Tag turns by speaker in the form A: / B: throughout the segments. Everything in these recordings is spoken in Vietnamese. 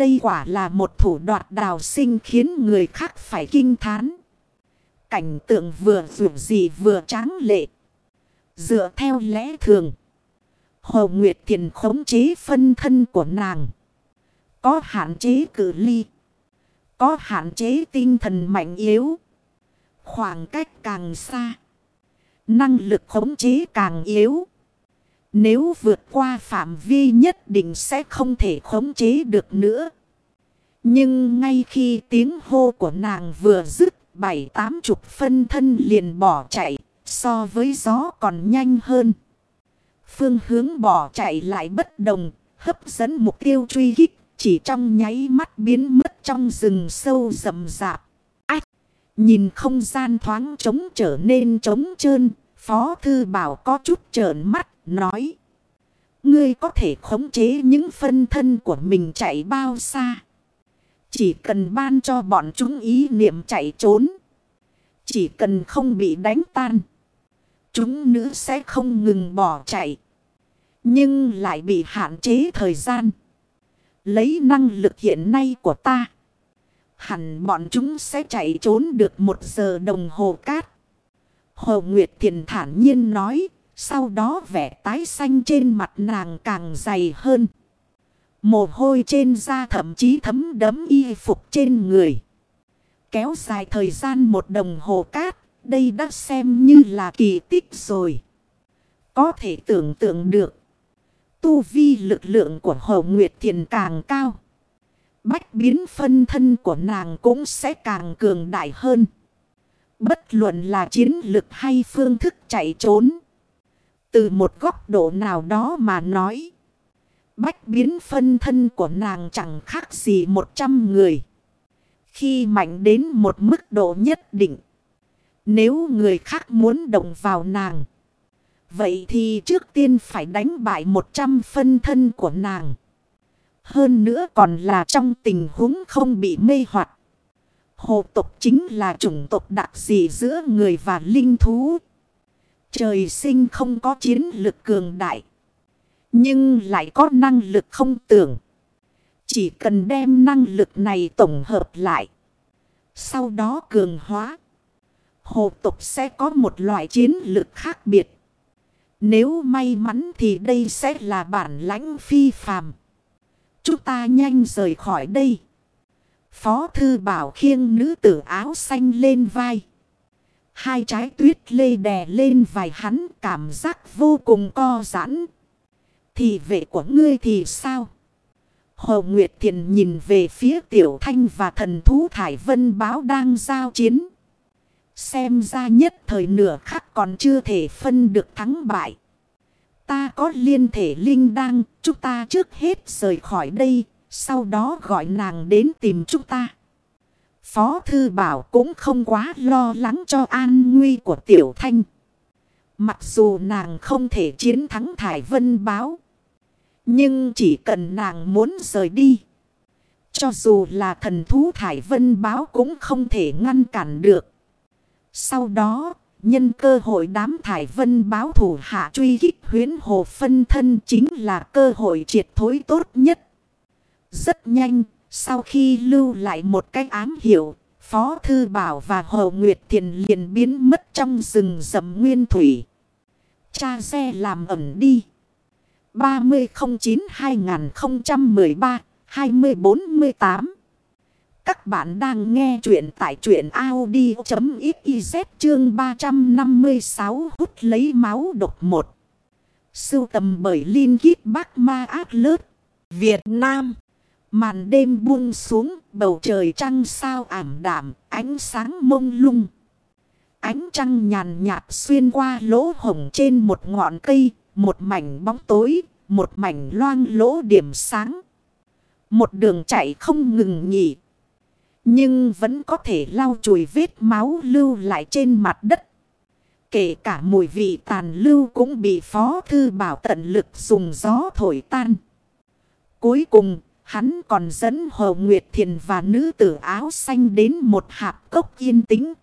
A: Đây quả là một thủ đoạt đào sinh khiến người khác phải kinh thán. Cảnh tượng vừa dù gì vừa tráng lệ. Dựa theo lẽ thường. Hồ Nguyệt Thiền khống chế phân thân của nàng. Có hạn chế cử ly. Có hạn chế tinh thần mạnh yếu. Khoảng cách càng xa. Năng lực khống chế càng yếu. Nếu vượt qua phạm vi nhất định sẽ không thể khống chế được nữa. Nhưng ngay khi tiếng hô của nàng vừa dứt, bảy tám chục phân thân liền bỏ chạy, so với gió còn nhanh hơn. Phương hướng bỏ chạy lại bất đồng, hấp dẫn mục tiêu truy kích, chỉ trong nháy mắt biến mất trong rừng sâu rậm rạp. Ách! Nhìn không gian thoáng trống trở nên trống trơn, Phó Thư Bảo có chút trợn mắt, nói. Ngươi có thể khống chế những phân thân của mình chạy bao xa. Chỉ cần ban cho bọn chúng ý niệm chạy trốn. Chỉ cần không bị đánh tan. Chúng nữ sẽ không ngừng bỏ chạy. Nhưng lại bị hạn chế thời gian. Lấy năng lực hiện nay của ta. Hẳn bọn chúng sẽ chạy trốn được một giờ đồng hồ cát. Hồ Nguyệt Thiền thản nhiên nói. Sau đó vẻ tái xanh trên mặt nàng càng dày hơn. Mồ hôi trên da thậm chí thấm đấm y phục trên người. Kéo dài thời gian một đồng hồ cát. Đây đã xem như là kỳ tích rồi. Có thể tưởng tượng được. Tu vi lực lượng của Hồ Nguyệt Thiền càng cao. Bách biến phân thân của nàng cũng sẽ càng cường đại hơn. Bất luận là chiến lực hay phương thức chạy trốn. Từ một góc độ nào đó mà nói. Bách biến phân thân của nàng chẳng khác gì một trăm người. Khi mạnh đến một mức độ nhất định. Nếu người khác muốn động vào nàng. Vậy thì trước tiên phải đánh bại một trăm phân thân của nàng. Hơn nữa còn là trong tình huống không bị mê hoặc. Hồ tộc chính là chủng tộc đặc dị giữa người và linh thú. Trời sinh không có chiến lực cường đại. Nhưng lại có năng lực không tưởng. Chỉ cần đem năng lực này tổng hợp lại. Sau đó cường hóa. Hồ tục sẽ có một loại chiến lực khác biệt. Nếu may mắn thì đây sẽ là bản lãnh phi phàm. Chúng ta nhanh rời khỏi đây. Phó thư bảo khiêng nữ tử áo xanh lên vai. Hai trái tuyết lê đè lên vài hắn cảm giác vô cùng co giãn. Thì vệ của ngươi thì sao? Hồ Nguyệt Thiền nhìn về phía Tiểu Thanh và thần thú Thải Vân báo đang giao chiến. Xem ra nhất thời nửa khắc còn chưa thể phân được thắng bại. Ta có liên thể linh đăng, chúng ta trước hết rời khỏi đây, sau đó gọi nàng đến tìm chúng ta. Phó Thư Bảo cũng không quá lo lắng cho an nguy của Tiểu Thanh. Mặc dù nàng không thể chiến thắng Thải Vân Báo. Nhưng chỉ cần nàng muốn rời đi. Cho dù là thần thú Thải Vân Báo cũng không thể ngăn cản được. Sau đó, nhân cơ hội đám Thải Vân Báo thủ hạ truy kích huyến hồ phân thân chính là cơ hội triệt thối tốt nhất. Rất nhanh, sau khi lưu lại một cái ám hiệu, Phó Thư Bảo và Hồ Nguyệt Thiền liền biến mất trong rừng rậm nguyên thủy. Cha xe làm ẩn đi. 3009-2013-2048 Các bạn đang nghe chuyện tại chuyện Audi.xyz chương 356 hút lấy máu độc một. Sưu tầm bởi Linh Ghiết Bác Ma ác Lớt, Việt Nam. Màn đêm buông xuống, bầu trời trăng sao ảm đạm, ánh sáng mông lung. Ánh trăng nhàn nhạt xuyên qua lỗ hồng trên một ngọn cây, một mảnh bóng tối, một mảnh loang lỗ điểm sáng. Một đường chạy không ngừng nghỉ. Nhưng vẫn có thể lau chùi vết máu lưu lại trên mặt đất. Kể cả mùi vị tàn lưu cũng bị phó thư bảo tận lực dùng gió thổi tan. Cuối cùng Hắn còn dẫn Hồ Nguyệt Thiền và nữ tử áo xanh đến một hạp cốc yên tĩnh.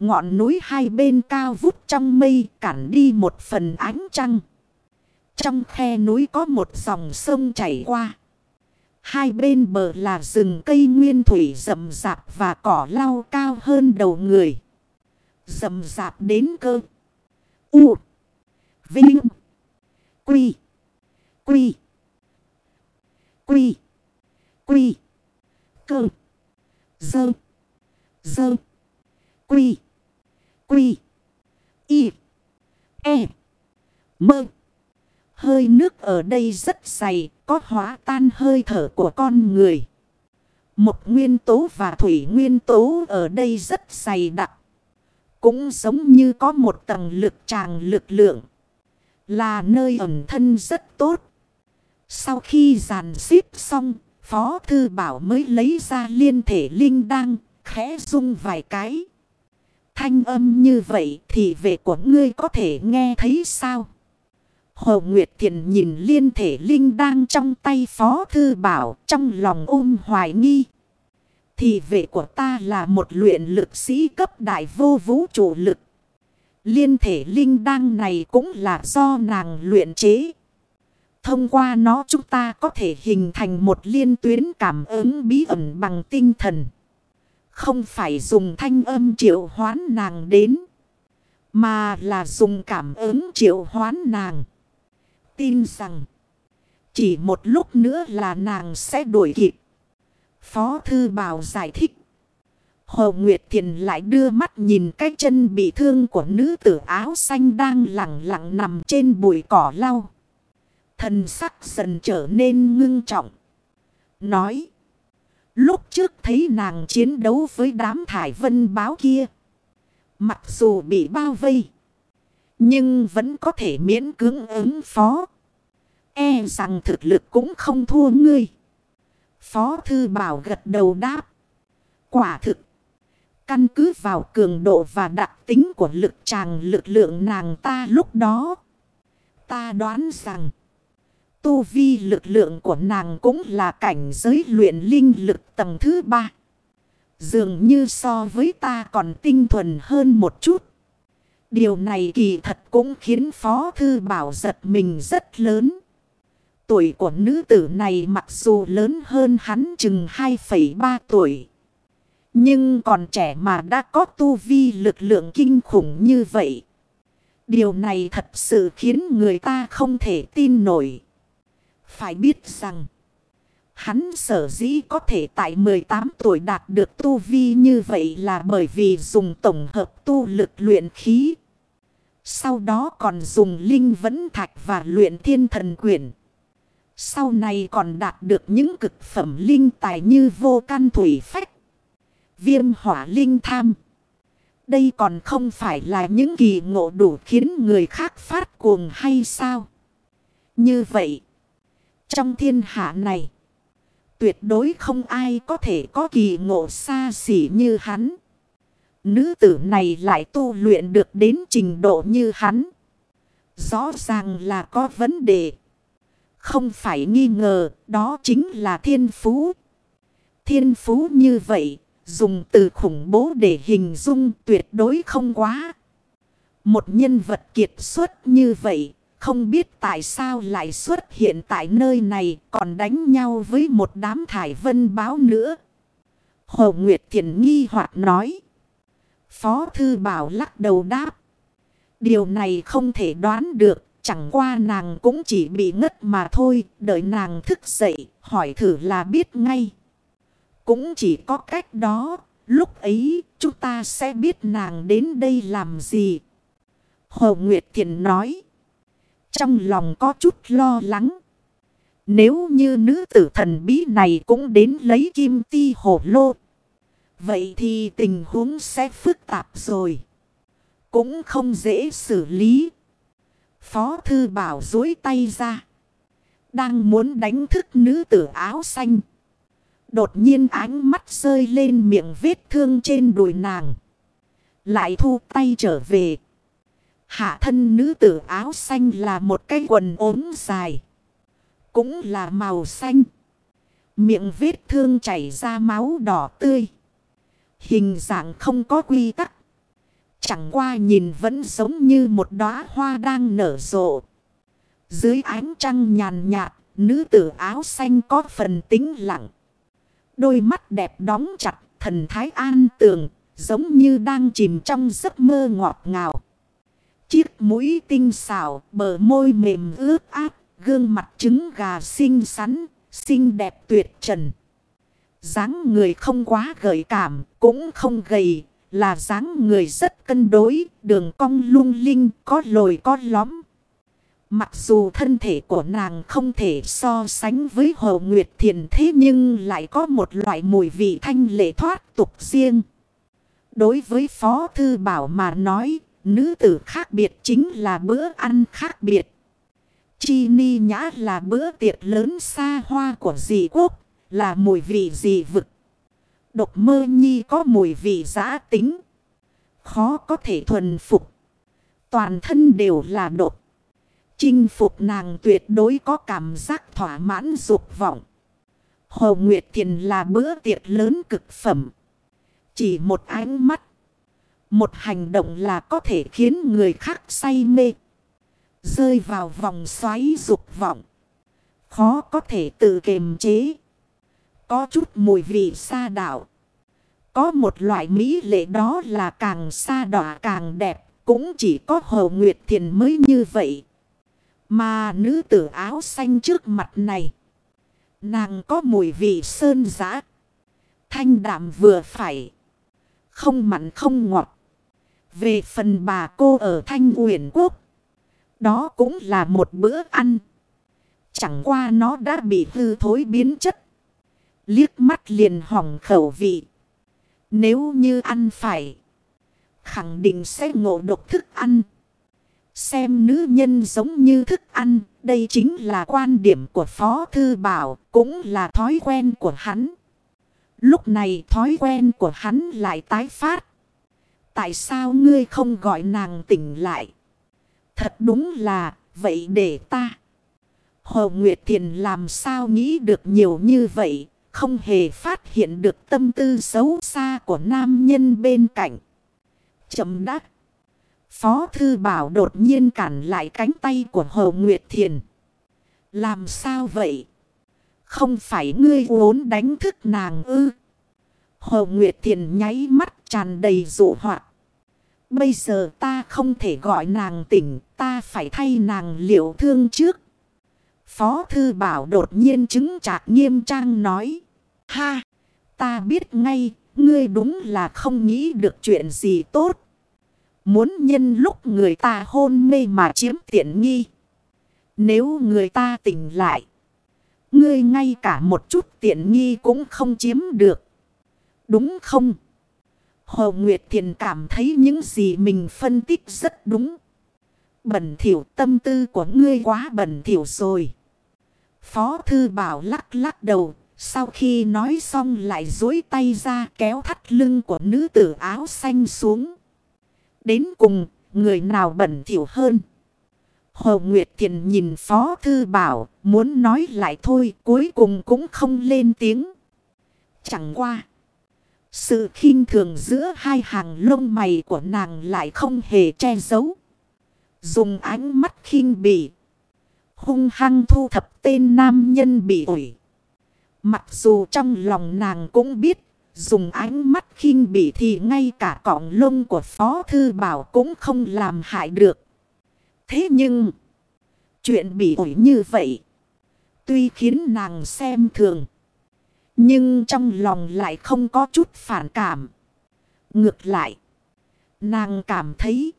A: Ngọn núi hai bên cao vút trong mây cản đi một phần ánh trăng. Trong khe núi có một dòng sông chảy qua. Hai bên bờ là rừng cây nguyên thủy rậm rạp và cỏ lau cao hơn đầu người. Rậm rạp đến cơ. U. Vinh. Quy. Quy. Quy. Quy. Cơ. Dơ. Dơ. Quy. Quy. Y. E. Mơ. Hơi nước ở đây rất dày, có hóa tan hơi thở của con người. Một nguyên tố và thủy nguyên tố ở đây rất dày đặc. Cũng giống như có một tầng lực tràng lực lượng. Là nơi ẩn thân rất tốt. Sau khi giàn xếp xong, Phó Thư Bảo mới lấy ra liên thể linh đăng, khẽ rung vài cái. Thanh âm như vậy thì về của ngươi có thể nghe thấy sao? Hồ Nguyệt Thiện nhìn liên thể linh đang trong tay Phó Thư Bảo trong lòng ôm hoài nghi. Thì vệ của ta là một luyện lực sĩ cấp đại vô vũ trụ lực. Liên thể linh đăng này cũng là do nàng luyện chế. Thông qua nó chúng ta có thể hình thành một liên tuyến cảm ứng bí ẩn bằng tinh thần. Không phải dùng thanh âm triệu hoán nàng đến. Mà là dùng cảm ứng triệu hoán nàng. Tin rằng. Chỉ một lúc nữa là nàng sẽ đuổi kịp. Phó Thư Bảo giải thích. Hồ Nguyệt Thiền lại đưa mắt nhìn cái chân bị thương của nữ tử áo xanh đang lặng lặng nằm trên bụi cỏ lau. Thần sắc dần trở nên ngưng trọng. Nói. Lúc trước thấy nàng chiến đấu với đám thải vân báo kia. Mặc dù bị bao vây. Nhưng vẫn có thể miễn cưỡng ứng phó. E rằng thực lực cũng không thua ngươi. Phó thư bảo gật đầu đáp. Quả thực. Căn cứ vào cường độ và đặc tính của lực tràng lực lượng nàng ta lúc đó. Ta đoán rằng. Tu vi lực lượng của nàng cũng là cảnh giới luyện linh lực tầng thứ ba. Dường như so với ta còn tinh thuần hơn một chút. Điều này kỳ thật cũng khiến Phó Thư Bảo giật mình rất lớn. Tuổi của nữ tử này mặc dù lớn hơn hắn chừng 2,3 tuổi. Nhưng còn trẻ mà đã có tu vi lực lượng kinh khủng như vậy. Điều này thật sự khiến người ta không thể tin nổi. Phải biết rằng, hắn sở dĩ có thể tại 18 tuổi đạt được tu vi như vậy là bởi vì dùng tổng hợp tu lực luyện khí. Sau đó còn dùng linh vấn thạch và luyện thiên thần quyển. Sau này còn đạt được những cực phẩm linh tài như vô căn thủy phách. Viêm hỏa linh tham. Đây còn không phải là những kỳ ngộ đủ khiến người khác phát cuồng hay sao? Như vậy, trong thiên hạ này, tuyệt đối không ai có thể có kỳ ngộ xa xỉ như hắn. Nữ tử này lại tu luyện được đến trình độ như hắn. Rõ ràng là có vấn đề. Không phải nghi ngờ, đó chính là thiên phú. Thiên phú như vậy, dùng từ khủng bố để hình dung tuyệt đối không quá. Một nhân vật kiệt xuất như vậy, không biết tại sao lại xuất hiện tại nơi này, còn đánh nhau với một đám thải vân báo nữa. Hồ Nguyệt Thiện nghi hoặc nói. Phó Thư Bảo lắc đầu đáp. Điều này không thể đoán được. Chẳng qua nàng cũng chỉ bị ngất mà thôi. Đợi nàng thức dậy, hỏi thử là biết ngay. Cũng chỉ có cách đó. Lúc ấy chúng ta sẽ biết nàng đến đây làm gì. Hồ Nguyệt Thiện nói. Trong lòng có chút lo lắng. Nếu như nữ tử thần bí này cũng đến lấy kim ti hổ lô. Vậy thì tình huống sẽ phức tạp rồi. Cũng không dễ xử lý. Phó thư bảo dối tay ra. Đang muốn đánh thức nữ tử áo xanh. Đột nhiên ánh mắt rơi lên miệng vết thương trên đùi nàng. Lại thu tay trở về. Hạ thân nữ tử áo xanh là một cái quần ốm dài. Cũng là màu xanh. Miệng vết thương chảy ra máu đỏ tươi. Hình dạng không có quy tắc. Chẳng qua nhìn vẫn giống như một đóa hoa đang nở rộ. Dưới ánh trăng nhàn nhạt, nữ tử áo xanh có phần tính lặng. Đôi mắt đẹp đóng chặt, thần thái an tường, giống như đang chìm trong giấc mơ ngọt ngào. Chiếc mũi tinh xảo, bờ môi mềm ướt át, gương mặt trứng gà xinh xắn, xinh đẹp tuyệt trần. dáng người không quá gợi cảm, cũng không gầy, là dáng người rất cân đối, đường cong lung linh, có lồi có lõm. Mặc dù thân thể của nàng không thể so sánh với Hồ Nguyệt Thiền thế nhưng lại có một loại mùi vị thanh lệ thoát tục riêng. Đối với Phó Thư Bảo mà nói, nữ tử khác biệt chính là bữa ăn khác biệt. Chi ni nhã là bữa tiệc lớn xa hoa của dị quốc, là mùi vị dị vực. Độc mơ nhi có mùi vị giã tính. Khó có thể thuần phục. Toàn thân đều là độc. Chinh phục nàng tuyệt đối có cảm giác thỏa mãn dục vọng. Hồ Nguyệt Thiền là bữa tiệc lớn cực phẩm. Chỉ một ánh mắt. Một hành động là có thể khiến người khác say mê. Rơi vào vòng xoáy dục vọng. Khó có thể tự kiềm chế. Có chút mùi vị xa đảo. Có một loại mỹ lệ đó là càng xa đỏ càng đẹp. Cũng chỉ có Hồ Nguyệt Thiền mới như vậy. Mà nữ tử áo xanh trước mặt này. Nàng có mùi vị sơn giã. Thanh đạm vừa phải. Không mặn không ngọt. Về phần bà cô ở Thanh Uyển Quốc. Đó cũng là một bữa ăn. Chẳng qua nó đã bị hư thối biến chất. Liếc mắt liền hỏng khẩu vị. Nếu như ăn phải. Khẳng định sẽ ngộ độc thức ăn. Xem nữ nhân giống như thức ăn. Đây chính là quan điểm của Phó Thư Bảo. Cũng là thói quen của hắn. Lúc này thói quen của hắn lại tái phát. Tại sao ngươi không gọi nàng tỉnh lại? Thật đúng là, vậy để ta. Hồ Nguyệt Thiền làm sao nghĩ được nhiều như vậy, không hề phát hiện được tâm tư xấu xa của nam nhân bên cạnh. Chậm đắc. Phó Thư Bảo đột nhiên cản lại cánh tay của Hồ Nguyệt Thiền. Làm sao vậy? Không phải ngươi vốn đánh thức nàng ư? Hồ Nguyệt Thiền nháy mắt tràn đầy dụ hoạt. Bây giờ ta không thể gọi nàng tỉnh, ta phải thay nàng liệu thương trước. Phó Thư Bảo đột nhiên chứng trạc nghiêm trang nói. Ha, ta biết ngay, ngươi đúng là không nghĩ được chuyện gì tốt. Muốn nhân lúc người ta hôn mê mà chiếm tiện nghi. Nếu người ta tỉnh lại, ngươi ngay cả một chút tiện nghi cũng không chiếm được. Đúng không? Hồ Nguyệt Thiền cảm thấy những gì mình phân tích rất đúng. Bẩn thiểu tâm tư của ngươi quá bẩn thiểu rồi. Phó Thư Bảo lắc lắc đầu. Sau khi nói xong lại dối tay ra kéo thắt lưng của nữ tử áo xanh xuống. Đến cùng, người nào bẩn thiểu hơn. Hồ Nguyệt Thiền nhìn Phó Thư Bảo, muốn nói lại thôi, cuối cùng cũng không lên tiếng. Chẳng qua. Sự khinh thường giữa hai hàng lông mày của nàng lại không hề che giấu. Dùng ánh mắt khinh bỉ. Hung hăng thu thập tên nam nhân bị ủi. Mặc dù trong lòng nàng cũng biết. Dùng ánh mắt khinh bỉ thì ngay cả cọng lông của Phó Thư Bảo cũng không làm hại được. Thế nhưng. Chuyện bị ủi như vậy. Tuy khiến nàng xem thường. Nhưng trong lòng lại không có chút phản cảm. Ngược lại. Nàng cảm thấy.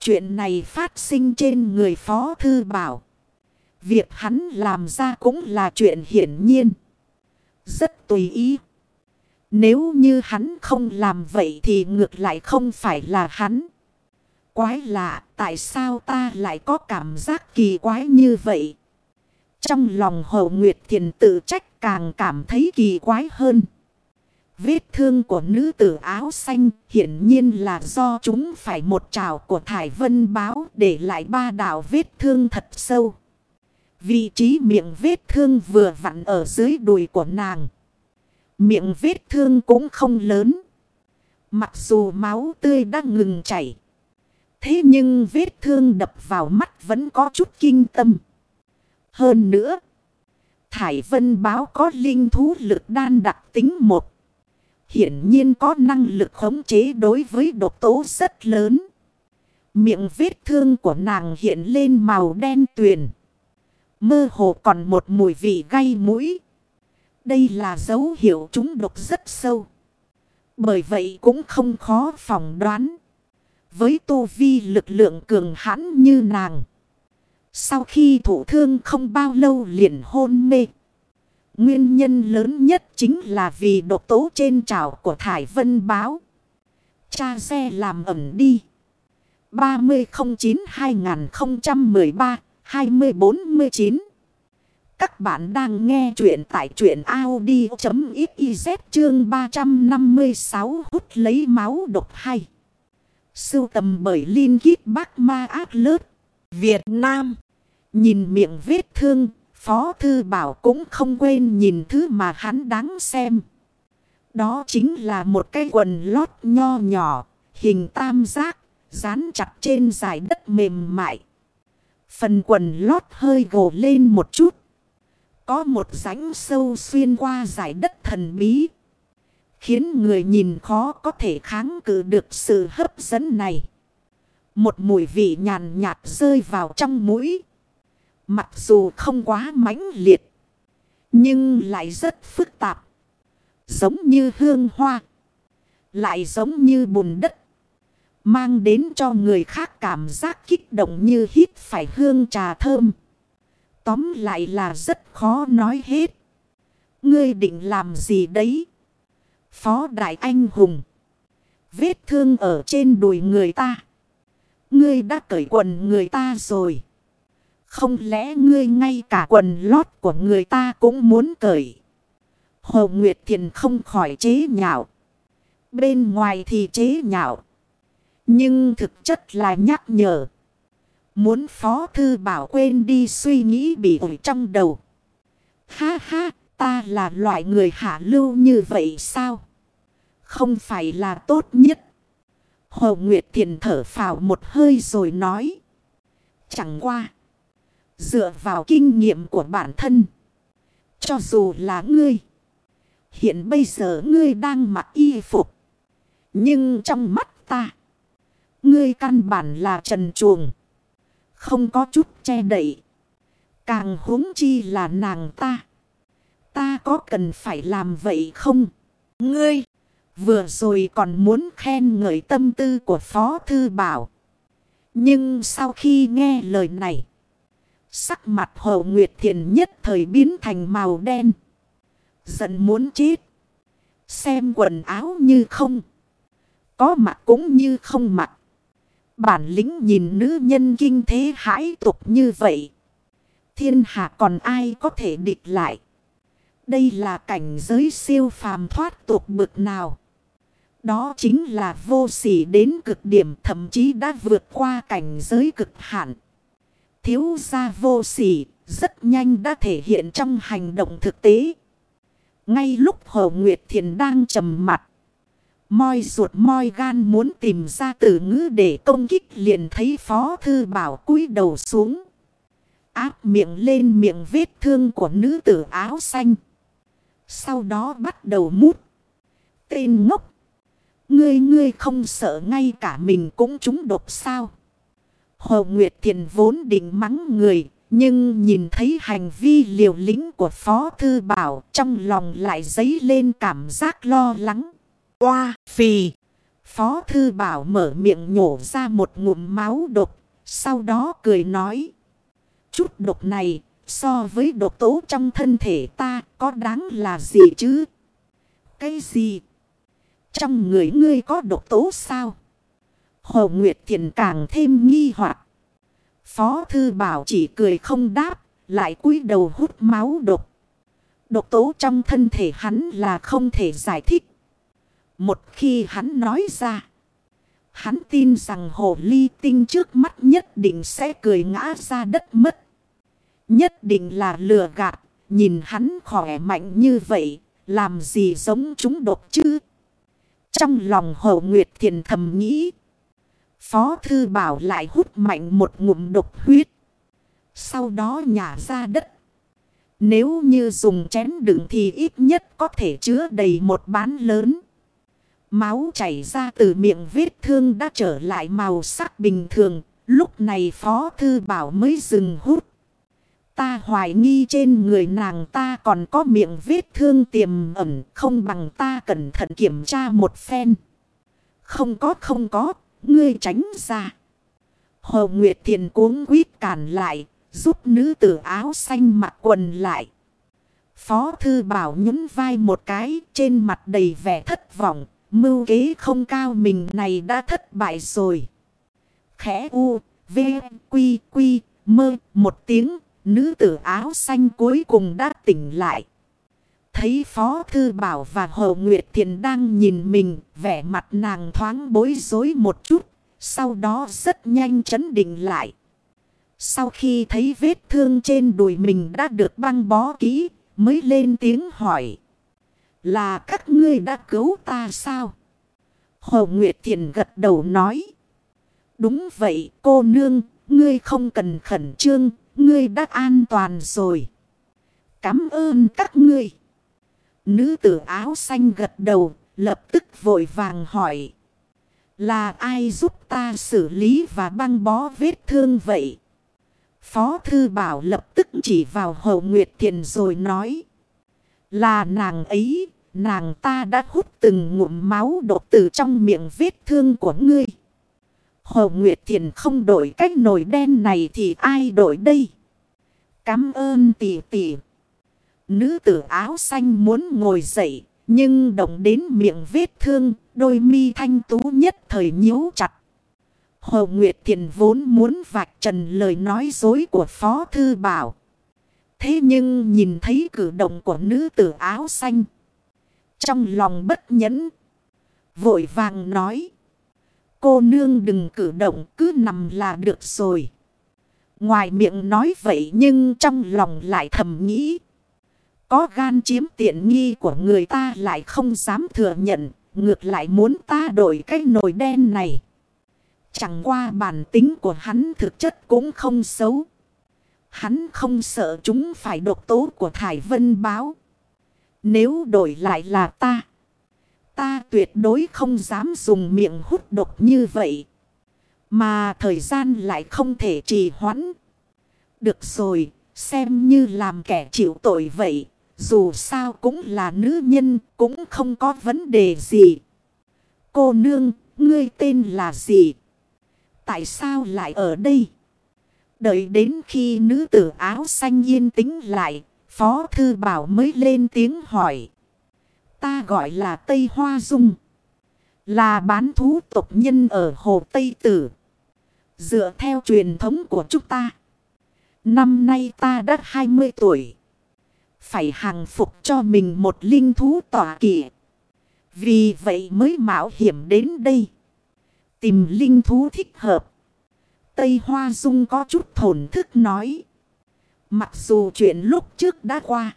A: Chuyện này phát sinh trên người Phó Thư Bảo. Việc hắn làm ra cũng là chuyện hiển nhiên. Rất tùy ý. Nếu như hắn không làm vậy thì ngược lại không phải là hắn. Quái lạ, tại sao ta lại có cảm giác kỳ quái như vậy? Trong lòng Hồ Nguyệt Thiền tự trách càng cảm thấy kỳ quái hơn. Vết thương của nữ tử áo xanh hiển nhiên là do chúng phải một trào của thải vân báo để lại ba đảo vết thương thật sâu. Vị trí miệng vết thương vừa vặn ở dưới đùi của nàng. Miệng vết thương cũng không lớn. Mặc dù máu tươi đã ngừng chảy. Thế nhưng vết thương đập vào mắt vẫn có chút kinh tâm. Hơn nữa, thải vân báo có linh thú lực đan đặc tính một. Hiển nhiên có năng lực khống chế đối với độc tố rất lớn. Miệng vết thương của nàng hiện lên màu đen tuyền. Mơ hồ còn một mùi vị gây mũi. Đây là dấu hiệu chúng độc rất sâu. Bởi vậy cũng không khó phỏng đoán. Với tu vi lực lượng cường hãn như nàng. Sau khi thụ thương không bao lâu liền hôn mê. Nguyên nhân lớn nhất chính là vì độc tố trên trào của Thải Vân báo. Cha xe làm ẩm đi. 3009-2013-2049 Các bạn đang nghe chuyện tại chuyện Audi.xyz chương 356 hút lấy máu độc hay. Sưu tầm bởi Linh Kít Bác Ma Ác Lớt Việt Nam Nhìn miệng vết thương Phó Thư Bảo cũng không quên nhìn thứ mà hắn đáng xem. Đó chính là một cái quần lót nho nhỏ, hình tam giác, dán chặt trên dài đất mềm mại. Phần quần lót hơi gồ lên một chút. Có một rãnh sâu xuyên qua dải đất thần bí. Khiến người nhìn khó có thể kháng cự được sự hấp dẫn này. Một mùi vị nhàn nhạt rơi vào trong mũi. Mặc dù không quá mãnh liệt. Nhưng lại rất phức tạp. Giống như hương hoa. Lại giống như bùn đất. Mang đến cho người khác cảm giác kích động như hít phải hương trà thơm. Tóm lại là rất khó nói hết. Ngươi định làm gì đấy? Phó Đại Anh Hùng. Vết thương ở trên đùi người ta. Ngươi đã cởi quần người ta rồi. Không lẽ ngươi ngay cả quần lót của người ta cũng muốn cởi. Hồ Nguyệt Thiền không khỏi chế nhạo. Bên ngoài thì chế nhạo. Nhưng thực chất là nhắc nhở. Muốn Phó Thư Bảo quên đi suy nghĩ bị ủi trong đầu. Ha ha, ta là loại người hạ lưu như vậy sao? Không phải là tốt nhất. Hồ Nguyệt Thiền thở phào một hơi rồi nói. Chẳng qua. Dựa vào kinh nghiệm của bản thân. Cho dù là ngươi. Hiện bây giờ ngươi đang mặc y phục. Nhưng trong mắt ta. Ngươi căn bản là trần chuồng. Không có chút che đậy. Càng huống chi là nàng ta. Ta có cần phải làm vậy không? Ngươi. Vừa rồi còn muốn khen ngợi tâm tư của Phó Thư Bảo. Nhưng sau khi nghe lời này. Sắc mặt Hồ Nguyệt Thiền nhất thời biến thành màu đen. Giận muốn chết. Xem quần áo như không. Có mặt cũng như không mặt. Bản lính nhìn nữ nhân kinh thế hãi tục như vậy. Thiên hạ còn ai có thể địch lại. Đây là cảnh giới siêu phàm thoát tục bực nào. Đó chính là vô sỉ đến cực điểm, thậm chí đã vượt qua cảnh giới cực hạn. Thiếu gia vô sỉ, rất nhanh đã thể hiện trong hành động thực tế. Ngay lúc Hồ Nguyệt Thiền đang trầm mặt. Moi ruột moi gan muốn tìm ra từ ngữ để công kích liền thấy Phó Thư Bảo cúi đầu xuống. Áp miệng lên miệng vết thương của nữ tử áo xanh. Sau đó bắt đầu mút. Tên ngốc. Ngươi ngươi không sợ ngay cả mình cũng trúng độc sao. Hồ Nguyệt Thiền vốn định mắng người. Nhưng nhìn thấy hành vi liều lĩnh của Phó Thư Bảo trong lòng lại dấy lên cảm giác lo lắng. Oa, phì. Phó Thư Bảo mở miệng nhổ ra một ngụm máu độc. Sau đó cười nói. Chút độc này so với độc tố trong thân thể ta có đáng là gì chứ? Cái gì? Trong người ngươi có độc tố sao? Hồ Nguyệt Thiền càng thêm nghi hoặc Phó Thư Bảo chỉ cười không đáp, lại cúi đầu hút máu độc. Độc tố trong thân thể hắn là không thể giải thích. Một khi hắn nói ra, hắn tin rằng hồ ly tinh trước mắt nhất định sẽ cười ngã ra đất mất. Nhất định là lừa gạt, nhìn hắn khỏe mạnh như vậy, làm gì giống chúng độc chứ? Trong lòng hồ nguyệt thiền thầm nghĩ. Phó thư bảo lại hút mạnh một ngụm độc huyết. Sau đó nhả ra đất. Nếu như dùng chén đựng thì ít nhất có thể chứa đầy một bán lớn. Máu chảy ra từ miệng vết thương đã trở lại màu sắc bình thường. Lúc này Phó Thư Bảo mới dừng hút. Ta hoài nghi trên người nàng ta còn có miệng vết thương tiềm ẩn không bằng ta cẩn thận kiểm tra một phen. Không có không có, ngươi tránh ra. Hồ Nguyệt Thiền cuống quýt cản lại, giúp nữ tử áo xanh mặc quần lại. Phó Thư Bảo nhún vai một cái trên mặt đầy vẻ thất vọng, mưu kế không cao mình này đã thất bại rồi. Khẽ u, v, quy, quy, mơ, một tiếng Nữ tử áo xanh cuối cùng đã tỉnh lại. Thấy Phó Thư Bảo và Hồ Nguyệt Thiền đang nhìn mình, vẻ mặt nàng thoáng bối rối một chút, sau đó rất nhanh chấn định lại. Sau khi thấy vết thương trên đùi mình đã được băng bó kỹ, mới lên tiếng hỏi. Là các ngươi đã cứu ta sao? Hồ Nguyệt Thiền gật đầu nói. Đúng vậy cô nương, ngươi không cần khẩn trương, ngươi đã an toàn rồi. Cảm ơn các ngươi. Nữ tử áo xanh gật đầu, lập tức vội vàng hỏi. Là ai giúp ta xử lý và băng bó vết thương vậy? Phó Thư Bảo lập tức chỉ vào Hậu Nguyệt Thiền rồi nói. Là nàng ấy, nàng ta đã hút từng ngụm máu đột từ trong miệng vết thương của ngươi. Hồ Nguyệt Thiền không đổi cách nồi đen này thì ai đổi đây? Cảm ơn tỷ tỷ. Nữ tử áo xanh muốn ngồi dậy. Nhưng động đến miệng vết thương. Đôi mi thanh tú nhất thời nhíu chặt. Hồ Nguyệt Thiền vốn muốn vạch trần lời nói dối của Phó Thư Bảo. Thế nhưng nhìn thấy cử động của nữ tử áo xanh. Trong lòng bất nhẫn. Vội vàng nói. Cô nương đừng cử động, cứ nằm là được rồi. Ngoài miệng nói vậy nhưng trong lòng lại thầm nghĩ. Có gan chiếm tiện nghi của người ta lại không dám thừa nhận. Ngược lại muốn ta đổi cái nồi đen này. Chẳng qua bản tính của hắn thực chất cũng không xấu. Hắn không sợ chúng phải độc tố của Thải Vân báo. Nếu đổi lại là ta. Ta tuyệt đối không dám dùng miệng hút độc như vậy. Mà thời gian lại không thể trì hoãn. Được rồi, xem như làm kẻ chịu tội vậy. Dù sao cũng là nữ nhân, cũng không có vấn đề gì. Cô nương, ngươi tên là gì? Tại sao lại ở đây? Đợi đến khi nữ tử áo xanh yên tĩnh lại, Phó Thư Bảo mới lên tiếng hỏi. Ta gọi là Tây Hoa Dung. Là bán thú tộc nhân ở Hồ Tây Tử. Dựa theo truyền thống của chúng ta. Năm nay ta đã 20 tuổi. Phải hàng phục cho mình một linh thú tỏa kỵ. Vì vậy mới mạo hiểm đến đây. Tìm linh thú thích hợp. Tây Hoa Dung có chút thổn thức nói. Mặc dù chuyện lúc trước đã qua.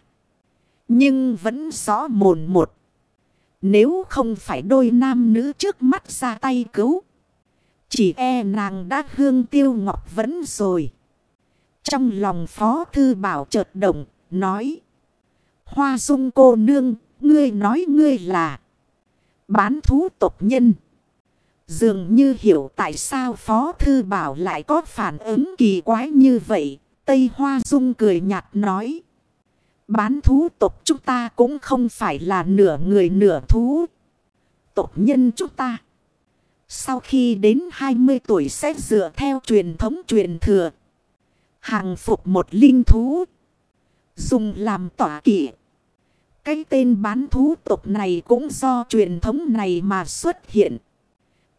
A: Nhưng vẫn rõ mồn một. Nếu không phải đôi nam nữ trước mắt ra tay cứu. Chỉ e nàng đã hương tiêu ngọc vẫn rồi. Trong lòng phó thư bảo chợt động, nói. Hoa dung cô nương, ngươi nói ngươi là bán thú tộc nhân. Dường như hiểu tại sao phó thư bảo lại có phản ứng kỳ quái như vậy. Tây Hoa Dung cười nhạt nói. Bán thú tộc chúng ta cũng không phải là nửa người nửa thú. Tộc nhân chúng ta. Sau khi đến 20 tuổi sẽ dựa theo truyền thống truyền thừa. Hàng phục một linh thú. Dùng làm tỏa kỷ. Cái tên bán thú tộc này cũng do truyền thống này mà xuất hiện.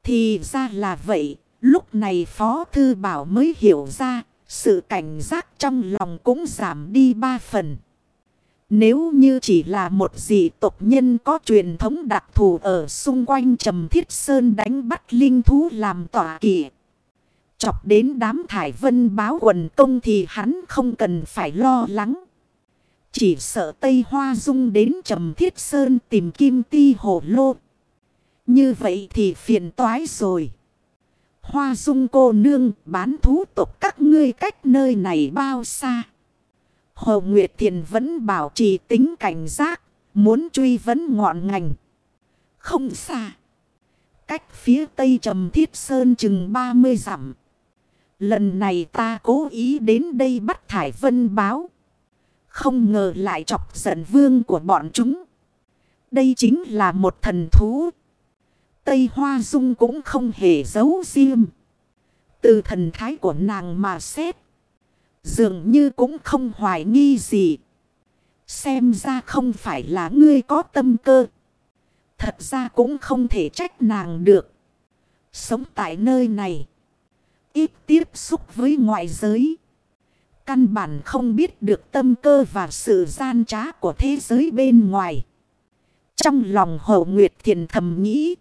A: Thì ra là vậy. Lúc này Phó Thư Bảo mới hiểu ra. Sự cảnh giác trong lòng cũng giảm đi ba phần. Nếu như chỉ là một dị tộc nhân có truyền thống đặc thù ở xung quanh trầm thiết sơn đánh bắt linh thú làm tỏa kỵ. Chọc đến đám thải vân báo quần công thì hắn không cần phải lo lắng. Chỉ sợ Tây Hoa Dung đến trầm thiết sơn tìm kim ti hổ lô. Như vậy thì phiền toái rồi. Hoa Dung cô nương bán thú tộc các ngươi cách nơi này bao xa. Hồ Nguyệt Thiền vẫn bảo trì tính cảnh giác, muốn truy vấn ngọn ngành. Không xa. Cách phía tây trầm thiết sơn chừng 30 dặm. Lần này ta cố ý đến đây bắt thải vân báo. Không ngờ lại chọc giận vương của bọn chúng. Đây chính là một thần thú. Tây Hoa Dung cũng không hề giấu riêng. Từ thần thái của nàng mà xét. Dường như cũng không hoài nghi gì. Xem ra không phải là ngươi có tâm cơ. Thật ra cũng không thể trách nàng được. Sống tại nơi này. Ít tiếp xúc với ngoại giới. Căn bản không biết được tâm cơ và sự gian trá của thế giới bên ngoài. Trong lòng hậu nguyệt thiền thầm nghĩ.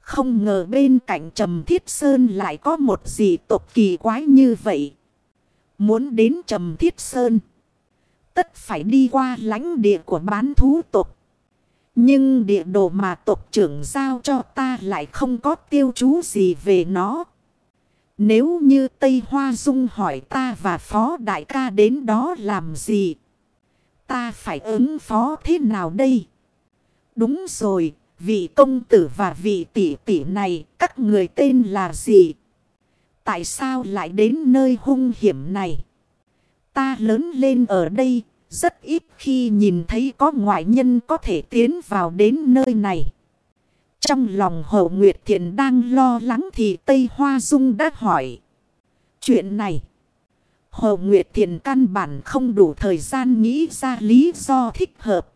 A: Không ngờ bên cạnh trầm thiết sơn lại có một dị tộc kỳ quái như vậy. Muốn đến trầm thiết sơn. Tất phải đi qua lãnh địa của bán thú tộc. Nhưng địa đồ mà tộc trưởng giao cho ta lại không có tiêu chú gì về nó. Nếu như Tây Hoa Dung hỏi ta và Phó Đại ca đến đó làm gì? Ta phải ứng phó thế nào đây? Đúng rồi, vị công tử và vị tỷ tỷ này, các người tên là gì? Tại sao lại đến nơi hung hiểm này? Ta lớn lên ở đây, rất ít khi nhìn thấy có ngoại nhân có thể tiến vào đến nơi này. Trong lòng Hậu Nguyệt Thiện đang lo lắng thì Tây Hoa Dung đã hỏi. Chuyện này, Hồ Nguyệt Thiện căn bản không đủ thời gian nghĩ ra lý do thích hợp.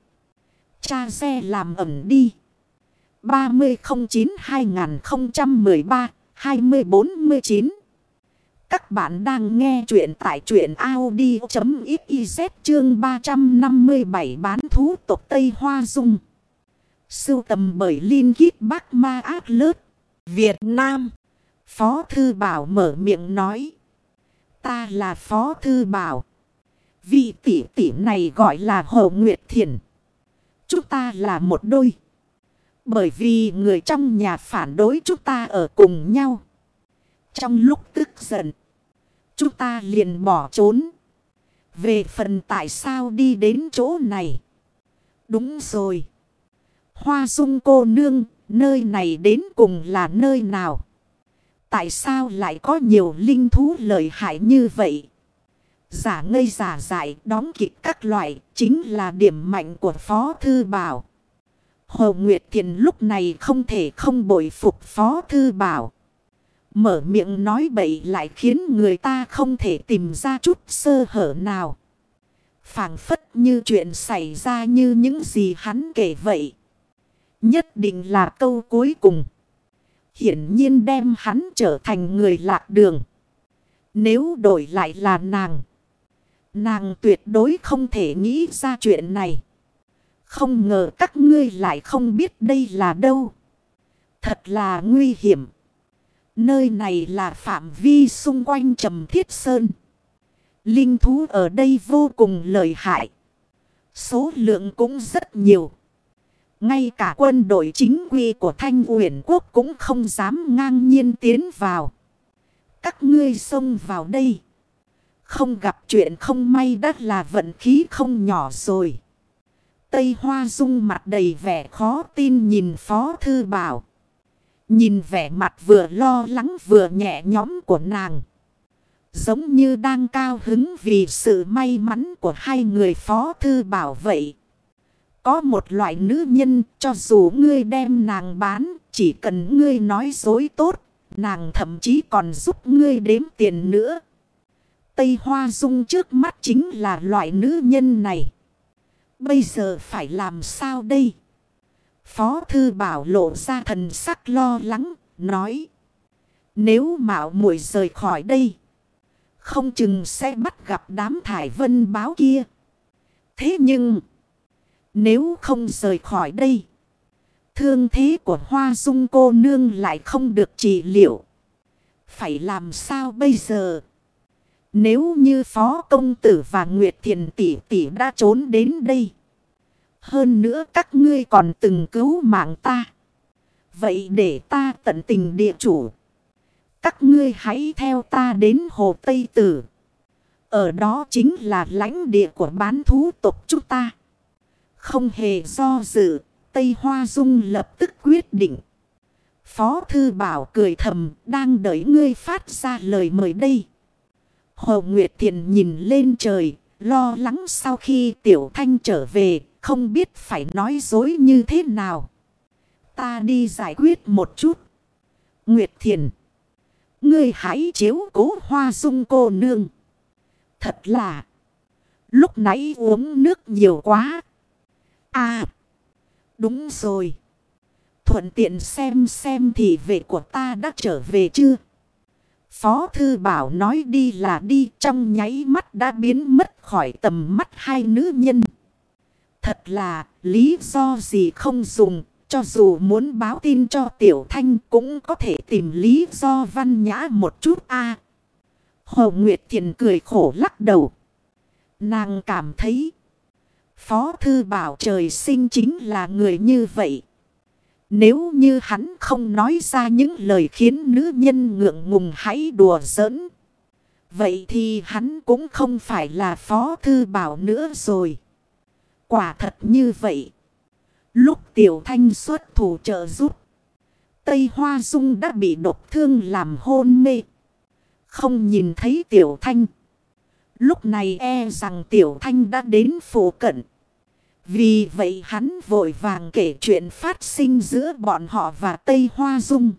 A: Cha xe làm ẩm đi. 3009-2013-2049 Các bạn đang nghe chuyện tại chuyện Audi.xyz chương 357 bán thú tộc Tây Hoa Dung. Sưu tầm bởi Linh Ghiết Bắc Ma Ác Lớp. Việt Nam. Phó Thư Bảo mở miệng nói. Ta là Phó Thư Bảo. Vị tỷ tỷ này gọi là Hồ Nguyệt Thiền. Chúng ta là một đôi. Bởi vì người trong nhà phản đối chúng ta ở cùng nhau. Trong lúc tức giận, chúng ta liền bỏ trốn. Về phần tại sao đi đến chỗ này? Đúng rồi. Hoa dung cô nương, nơi này đến cùng là nơi nào? Tại sao lại có nhiều linh thú lợi hại như vậy? Giả ngây giả dại đóng kịch các loại chính là điểm mạnh của Phó Thư Bảo. Hồ Nguyệt Thiền lúc này không thể không bội phục Phó Thư Bảo. Mở miệng nói bậy lại khiến người ta không thể tìm ra chút sơ hở nào. phảng phất như chuyện xảy ra như những gì hắn kể vậy. Nhất định là câu cuối cùng. Hiển nhiên đem hắn trở thành người lạc đường. Nếu đổi lại là nàng. Nàng tuyệt đối không thể nghĩ ra chuyện này. Không ngờ các ngươi lại không biết đây là đâu. Thật là nguy hiểm. Nơi này là phạm vi xung quanh trầm thiết sơn. Linh thú ở đây vô cùng lợi hại. Số lượng cũng rất nhiều. Ngay cả quân đội chính quy của Thanh Uyển Quốc cũng không dám ngang nhiên tiến vào. Các ngươi xông vào đây. Không gặp chuyện không may đắt là vận khí không nhỏ rồi. Tây Hoa Dung mặt đầy vẻ khó tin nhìn Phó Thư Bảo. Nhìn vẻ mặt vừa lo lắng vừa nhẹ nhõm của nàng. Giống như đang cao hứng vì sự may mắn của hai người Phó Thư Bảo vậy. Có một loại nữ nhân cho dù ngươi đem nàng bán, chỉ cần ngươi nói dối tốt, nàng thậm chí còn giúp ngươi đếm tiền nữa. Tây Hoa Dung trước mắt chính là loại nữ nhân này. Bây giờ phải làm sao đây? Phó Thư Bảo lộ ra thần sắc lo lắng, nói. Nếu mạo muội rời khỏi đây, không chừng sẽ bắt gặp đám thải vân báo kia. Thế nhưng... Nếu không rời khỏi đây. Thương thế của hoa dung cô nương lại không được trị liệu. Phải làm sao bây giờ? Nếu như phó công tử và Nguyệt Thiền tỷ tỷ đã trốn đến đây. Hơn nữa các ngươi còn từng cứu mạng ta. Vậy để ta tận tình địa chủ. Các ngươi hãy theo ta đến Hồ Tây Tử. Ở đó chính là lãnh địa của bán thú tộc chúng ta. Không hề do dự, Tây Hoa Dung lập tức quyết định. Phó Thư Bảo cười thầm, đang đợi ngươi phát ra lời mời đây. Hồ Nguyệt Thiện nhìn lên trời, lo lắng sau khi Tiểu Thanh trở về, không biết phải nói dối như thế nào. Ta đi giải quyết một chút. Nguyệt Thiền. Ngươi hãy chiếu cố hoa dung cô nương. Thật là. Lúc nãy uống nước nhiều quá. À. Đúng rồi. Thuận tiện xem xem thì vệ của ta đã trở về chưa. Phó thư bảo nói đi là đi, trong nháy mắt đã biến mất khỏi tầm mắt hai nữ nhân. Thật là, lý do gì không dùng, cho dù muốn báo tin cho Tiểu Thanh cũng có thể tìm lý do văn nhã một chút a Hồ Nguyệt Thiện cười khổ lắc đầu. Nàng cảm thấy. Phó Thư Bảo trời sinh chính là người như vậy. Nếu như hắn không nói ra những lời khiến nữ nhân ngượng ngùng hãy đùa giỡn. Vậy thì hắn cũng không phải là Phó Thư Bảo nữa rồi. Quả thật như vậy. Lúc Tiểu Thanh xuất thủ trợ giúp. Tây Hoa Dung đã bị độc thương làm hôn mê. Không nhìn thấy Tiểu Thanh. Lúc này e rằng Tiểu Thanh đã đến phủ cận. Vì vậy hắn vội vàng kể chuyện phát sinh giữa bọn họ và Tây Hoa Dung.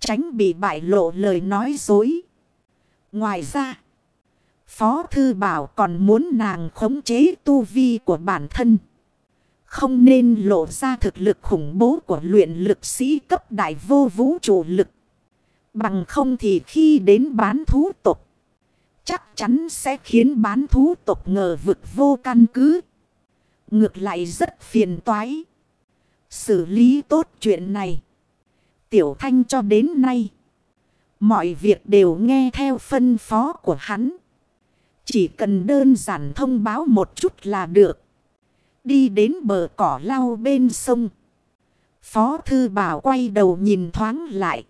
A: Tránh bị bại lộ lời nói dối. Ngoài ra, Phó Thư Bảo còn muốn nàng khống chế tu vi của bản thân. Không nên lộ ra thực lực khủng bố của luyện lực sĩ cấp đại vô vũ trụ lực. Bằng không thì khi đến bán thú tục. Chắc chắn sẽ khiến bán thú tộc ngờ vực vô căn cứ. Ngược lại rất phiền toái. Xử lý tốt chuyện này. Tiểu Thanh cho đến nay. Mọi việc đều nghe theo phân phó của hắn. Chỉ cần đơn giản thông báo một chút là được. Đi đến bờ cỏ lau bên sông. Phó thư bảo quay đầu nhìn thoáng lại.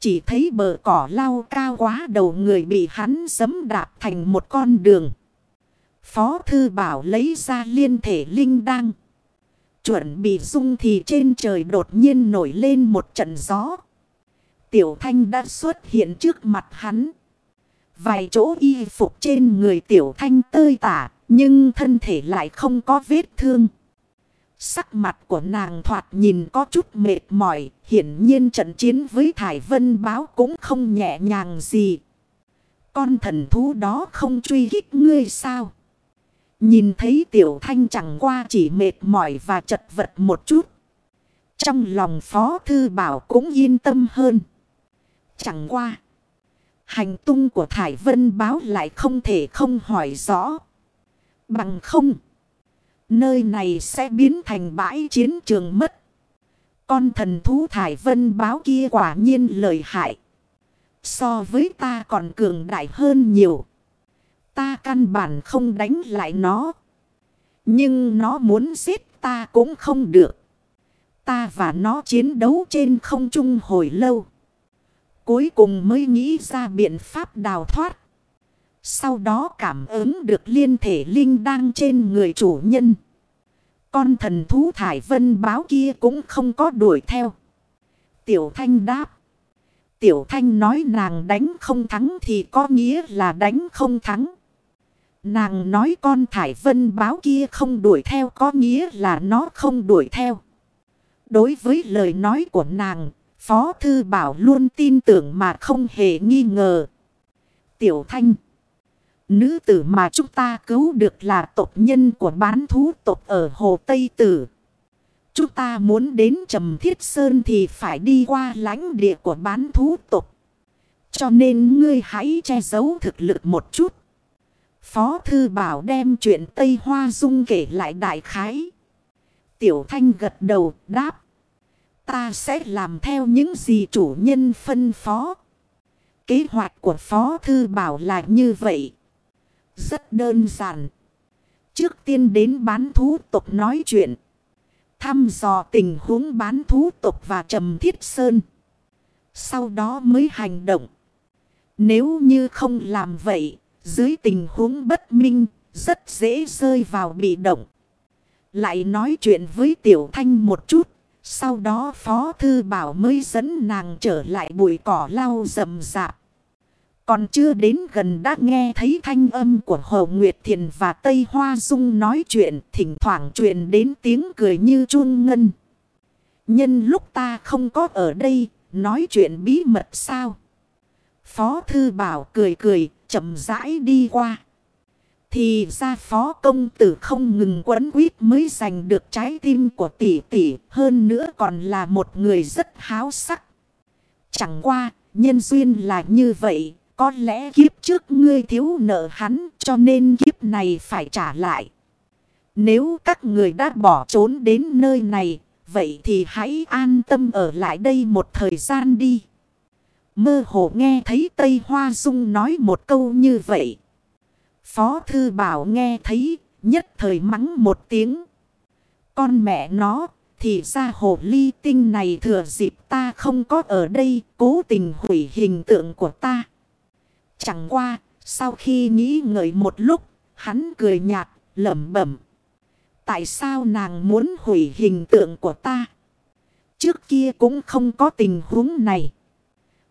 A: Chỉ thấy bờ cỏ lau cao quá đầu người bị hắn sấm đạp thành một con đường. Phó thư bảo lấy ra liên thể linh đăng. Chuẩn bị dung thì trên trời đột nhiên nổi lên một trận gió. Tiểu thanh đã xuất hiện trước mặt hắn. Vài chỗ y phục trên người tiểu thanh tơi tả. Nhưng thân thể lại không có vết thương. Sắc mặt của nàng thoạt nhìn có chút mệt mỏi. Hiển nhiên trận chiến với Thải Vân báo cũng không nhẹ nhàng gì. Con thần thú đó không truy hích ngươi sao? Nhìn thấy tiểu thanh chẳng qua chỉ mệt mỏi và chật vật một chút. Trong lòng phó thư bảo cũng yên tâm hơn. Chẳng qua. Hành tung của Thải Vân báo lại không thể không hỏi rõ. Bằng không. Nơi này sẽ biến thành bãi chiến trường mất. Con thần thú Thải Vân báo kia quả nhiên lợi hại. So với ta còn cường đại hơn nhiều. Ta căn bản không đánh lại nó. Nhưng nó muốn giết ta cũng không được. Ta và nó chiến đấu trên không trung hồi lâu. Cuối cùng mới nghĩ ra biện pháp đào thoát. Sau đó cảm ứng được liên thể linh đang trên người chủ nhân. Con thần thú thải vân báo kia cũng không có đuổi theo. Tiểu thanh đáp. Tiểu thanh nói nàng đánh không thắng thì có nghĩa là đánh không thắng. Nàng nói con thải vân báo kia không đuổi theo có nghĩa là nó không đuổi theo. Đối với lời nói của nàng, Phó Thư Bảo luôn tin tưởng mà không hề nghi ngờ. Tiểu Thanh Nữ tử mà chúng ta cứu được là tộc nhân của bán thú tộc ở Hồ Tây Tử. Chúng ta muốn đến Trầm Thiết Sơn thì phải đi qua lãnh địa của bán thú tộc. Cho nên ngươi hãy che giấu thực lực một chút. Phó Thư Bảo đem chuyện Tây Hoa Dung kể lại đại khái. Tiểu Thanh gật đầu, đáp. Ta sẽ làm theo những gì chủ nhân phân phó. Kế hoạch của Phó Thư Bảo là như vậy. Rất đơn giản. Trước tiên đến bán thú tộc nói chuyện. Thăm dò tình huống bán thú tộc và trầm thiết sơn. Sau đó mới hành động. Nếu như không làm vậy, Dưới tình huống bất minh, rất dễ rơi vào bị động. Lại nói chuyện với Tiểu Thanh một chút. Sau đó Phó Thư Bảo mới dẫn nàng trở lại bụi cỏ lau rầm rạp. Còn chưa đến gần đã nghe thấy thanh âm của Hồ Nguyệt Thiền và Tây Hoa Dung nói chuyện, thỉnh thoảng truyền đến tiếng cười như chuông ngân. Nhân lúc ta không có ở đây, nói chuyện bí mật sao? Phó Thư Bảo cười cười, chậm rãi đi qua. Thì ra phó công tử không ngừng quấn quýt mới giành được trái tim của tỷ tỷ. Hơn nữa còn là một người rất háo sắc. Chẳng qua, nhân duyên là như vậy. Có lẽ kiếp trước ngươi thiếu nợ hắn cho nên kiếp này phải trả lại. Nếu các người đã bỏ trốn đến nơi này, vậy thì hãy an tâm ở lại đây một thời gian đi. Mơ hồ nghe thấy Tây Hoa Dung nói một câu như vậy. Phó Thư Bảo nghe thấy, nhất thời mắng một tiếng. Con mẹ nó, thì ra hồ ly tinh này thừa dịp ta không có ở đây, cố tình hủy hình tượng của ta. Chẳng qua, sau khi nghĩ ngợi một lúc, hắn cười nhạt, lẩm bẩm. Tại sao nàng muốn hủy hình tượng của ta? Trước kia cũng không có tình huống này.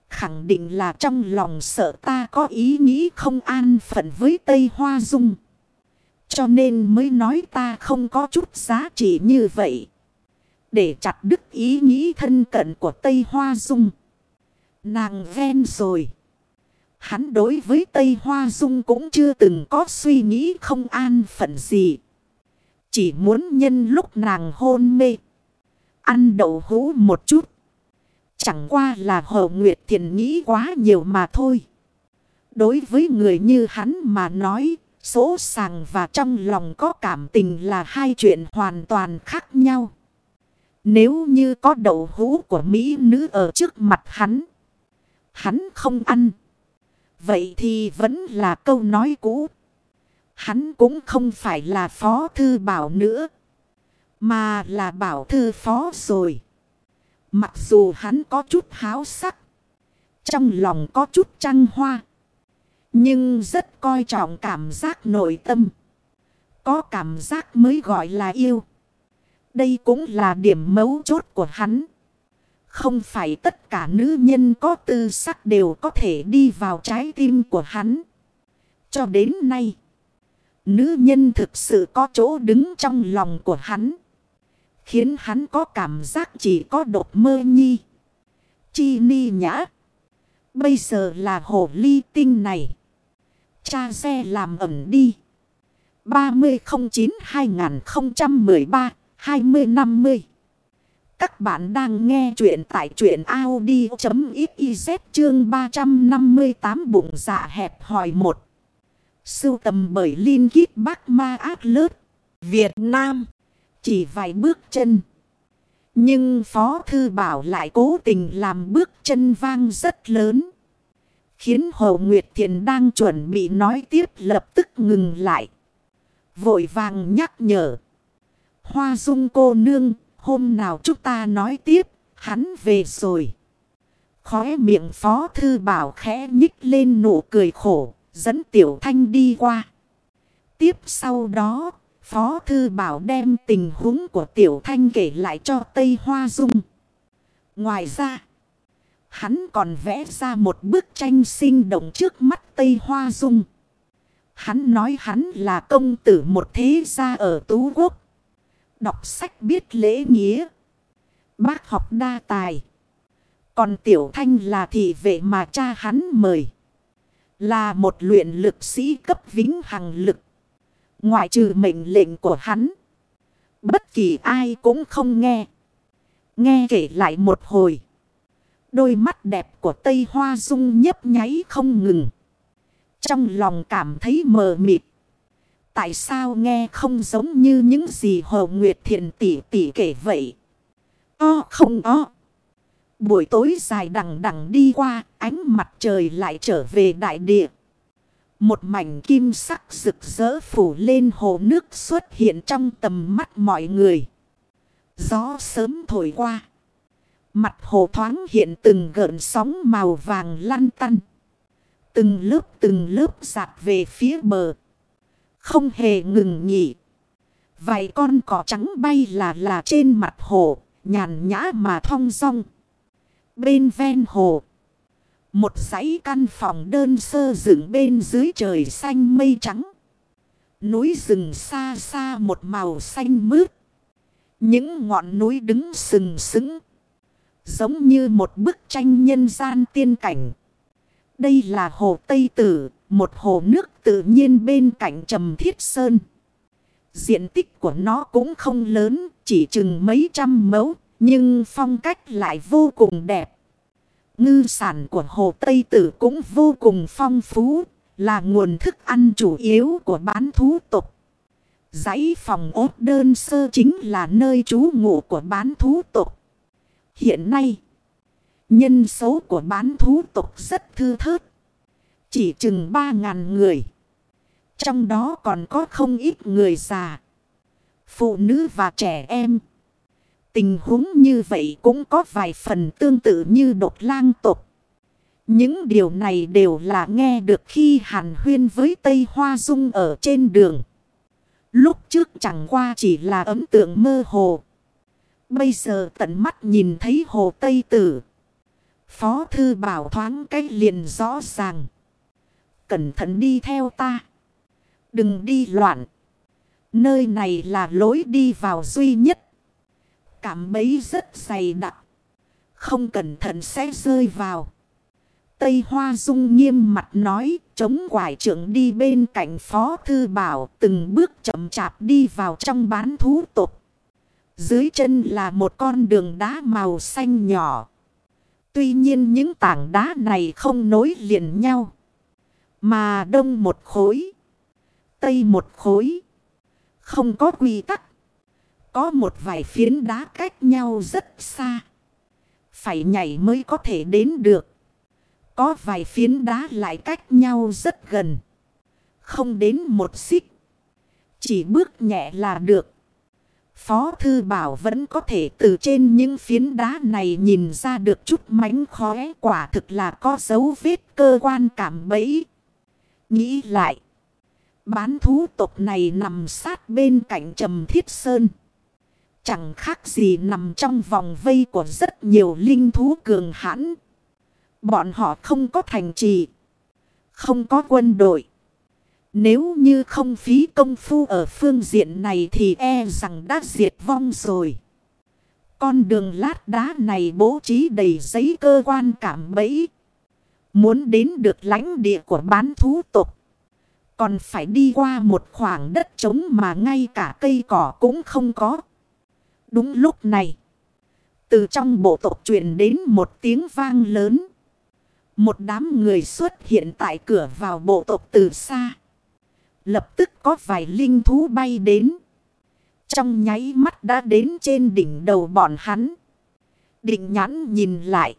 A: Khẳng định là trong lòng sợ ta có ý nghĩ không an phận với Tây Hoa Dung. Cho nên mới nói ta không có chút giá trị như vậy. Để chặt đứt ý nghĩ thân cận của Tây Hoa Dung. Nàng ven rồi. Hắn đối với Tây Hoa Dung cũng chưa từng có suy nghĩ không an phận gì. Chỉ muốn nhân lúc nàng hôn mê. Ăn đậu hũ một chút. Chẳng qua là Hồ Nguyệt Thiền nghĩ quá nhiều mà thôi. Đối với người như hắn mà nói, số sàng và trong lòng có cảm tình là hai chuyện hoàn toàn khác nhau. Nếu như có đậu hũ của Mỹ nữ ở trước mặt hắn, hắn không ăn. Vậy thì vẫn là câu nói cũ. Hắn cũng không phải là phó thư bảo nữa, mà là bảo thư phó rồi. Mặc dù hắn có chút háo sắc. Trong lòng có chút trăng hoa. Nhưng rất coi trọng cảm giác nội tâm. Có cảm giác mới gọi là yêu. Đây cũng là điểm mấu chốt của hắn. Không phải tất cả nữ nhân có tư sắc đều có thể đi vào trái tim của hắn. Cho đến nay, nữ nhân thực sự có chỗ đứng trong lòng của hắn. Khiến hắn có cảm giác chỉ có đột mơ nhi. Chi ni nhã. Bây giờ là hồ ly tinh này. Cha xe làm ẩm đi. 3009-2013-2050 các bạn đang nghe chuyện tại chuyện Audi.xyz chương 358 bụng dạ hẹp hỏi một. Sưu tầm bởi Linh Kít Bắc Ma Ác Lớp, Việt Nam chỉ vài bước chân. Nhưng Phó Thư Bảo lại cố tình làm bước chân vang rất lớn. Khiến Hồ Nguyệt Thiện đang chuẩn bị nói tiếp lập tức ngừng lại. Vội vàng nhắc nhở. Hoa dung cô nương, hôm nào chúng ta nói tiếp, hắn về rồi. Khóe miệng Phó Thư Bảo khẽ nhích lên nụ cười khổ, dẫn Tiểu Thanh đi qua. Tiếp sau đó, Phó Thư Bảo đem tình huống của Tiểu Thanh kể lại cho Tây Hoa Dung. Ngoài ra, hắn còn vẽ ra một bức tranh sinh động trước mắt Tây Hoa Dung. Hắn nói hắn là công tử một thế gia ở Tú Quốc. Đọc sách biết lễ nghĩa. Bác học đa tài. Còn Tiểu Thanh là thị vệ mà cha hắn mời. Là một luyện lực sĩ cấp vĩnh hằng lực. Ngoại trừ mệnh lệnh của hắn. Bất kỳ ai cũng không nghe. Nghe kể lại một hồi. Đôi mắt đẹp của Tây Hoa Dung nhấp nháy không ngừng. Trong lòng cảm thấy mờ mịt. Tại sao nghe không giống như những gì Hồ Nguyệt Thiện tỷ tỷ kể vậy? O không o. Buổi tối dài đằng đằng đi qua, ánh mặt trời lại trở về đại địa. Một mảnh kim sắc rực rỡ phủ lên hồ nước xuất hiện trong tầm mắt mọi người. Gió sớm thổi qua. Mặt hồ thoáng hiện từng gợn sóng màu vàng lăn tăn. Từng lớp từng lớp giạt về phía bờ. Không hề ngừng nghỉ. Vài con cỏ trắng bay là là trên mặt hồ, nhàn nhã mà thong song. Bên ven hồ, một dãy căn phòng đơn sơ dựng bên dưới trời xanh mây trắng. Núi rừng xa xa một màu xanh mướt. Những ngọn núi đứng sừng sững. Giống như một bức tranh nhân gian tiên cảnh. Đây là hồ Tây Tử, một hồ nước tự nhiên bên cạnh Trầm Thiết Sơn. Diện tích của nó cũng không lớn, chỉ chừng mấy trăm mẫu, nhưng phong cách lại vô cùng đẹp. Ngư sản của hồ Tây Tử cũng vô cùng phong phú, là nguồn thức ăn chủ yếu của bán thú tục. Dãy phòng ốt đơn sơ chính là nơi trú ngụ của bán thú tục. Hiện nay, nhân số của bán thú tục rất thư thớt. Chỉ chừng 3.000 người. Trong đó còn có không ít người già, phụ nữ và trẻ em. Tình huống như vậy cũng có vài phần tương tự như đột lang tục. Những điều này đều là nghe được khi hàn huyên với Tây Hoa Dung ở trên đường. Lúc trước chẳng qua chỉ là ấm tượng mơ hồ. Bây giờ tận mắt nhìn thấy hồ Tây Tử. Phó thư bảo thoáng cách liền rõ ràng. Cẩn thận đi theo ta. Đừng đi loạn. Nơi này là lối đi vào duy nhất. Cảm bấy rất dày đặc. Không cẩn thận sẽ rơi vào. Tây Hoa Dung nghiêm mặt nói, chống quải trưởng đi bên cạnh Phó Thư Bảo, từng bước chậm chạp đi vào trong bán thú tục. Dưới chân là một con đường đá màu xanh nhỏ. Tuy nhiên những tảng đá này không nối liền nhau. Mà đông một khối. Tây một khối. Không có quy tắc. Có một vài phiến đá cách nhau rất xa. Phải nhảy mới có thể đến được. Có vài phiến đá lại cách nhau rất gần. Không đến một xích. Chỉ bước nhẹ là được. Phó Thư Bảo vẫn có thể từ trên những phiến đá này nhìn ra được chút mánh khóe, quả thực là có dấu vết cơ quan cảm bẫy. Nghĩ lại. Bán thú tộc này nằm sát bên cạnh Trầm Thiết Sơn. Chẳng khác gì nằm trong vòng vây của rất nhiều linh thú cường hãn. Bọn họ không có thành trì. Không có quân đội. Nếu như không phí công phu ở phương diện này thì e rằng đã diệt vong rồi. Con đường lát đá này bố trí đầy giấy cơ quan cảm bẫy. Muốn đến được lãnh địa của bán thú tục. Còn phải đi qua một khoảng đất trống mà ngay cả cây cỏ cũng không có. Đúng lúc này. Từ trong bộ tộc truyền đến một tiếng vang lớn. Một đám người xuất hiện tại cửa vào bộ tộc từ xa. Lập tức có vài linh thú bay đến. Trong nháy mắt đã đến trên đỉnh đầu bọn hắn. Định nhãn nhìn lại.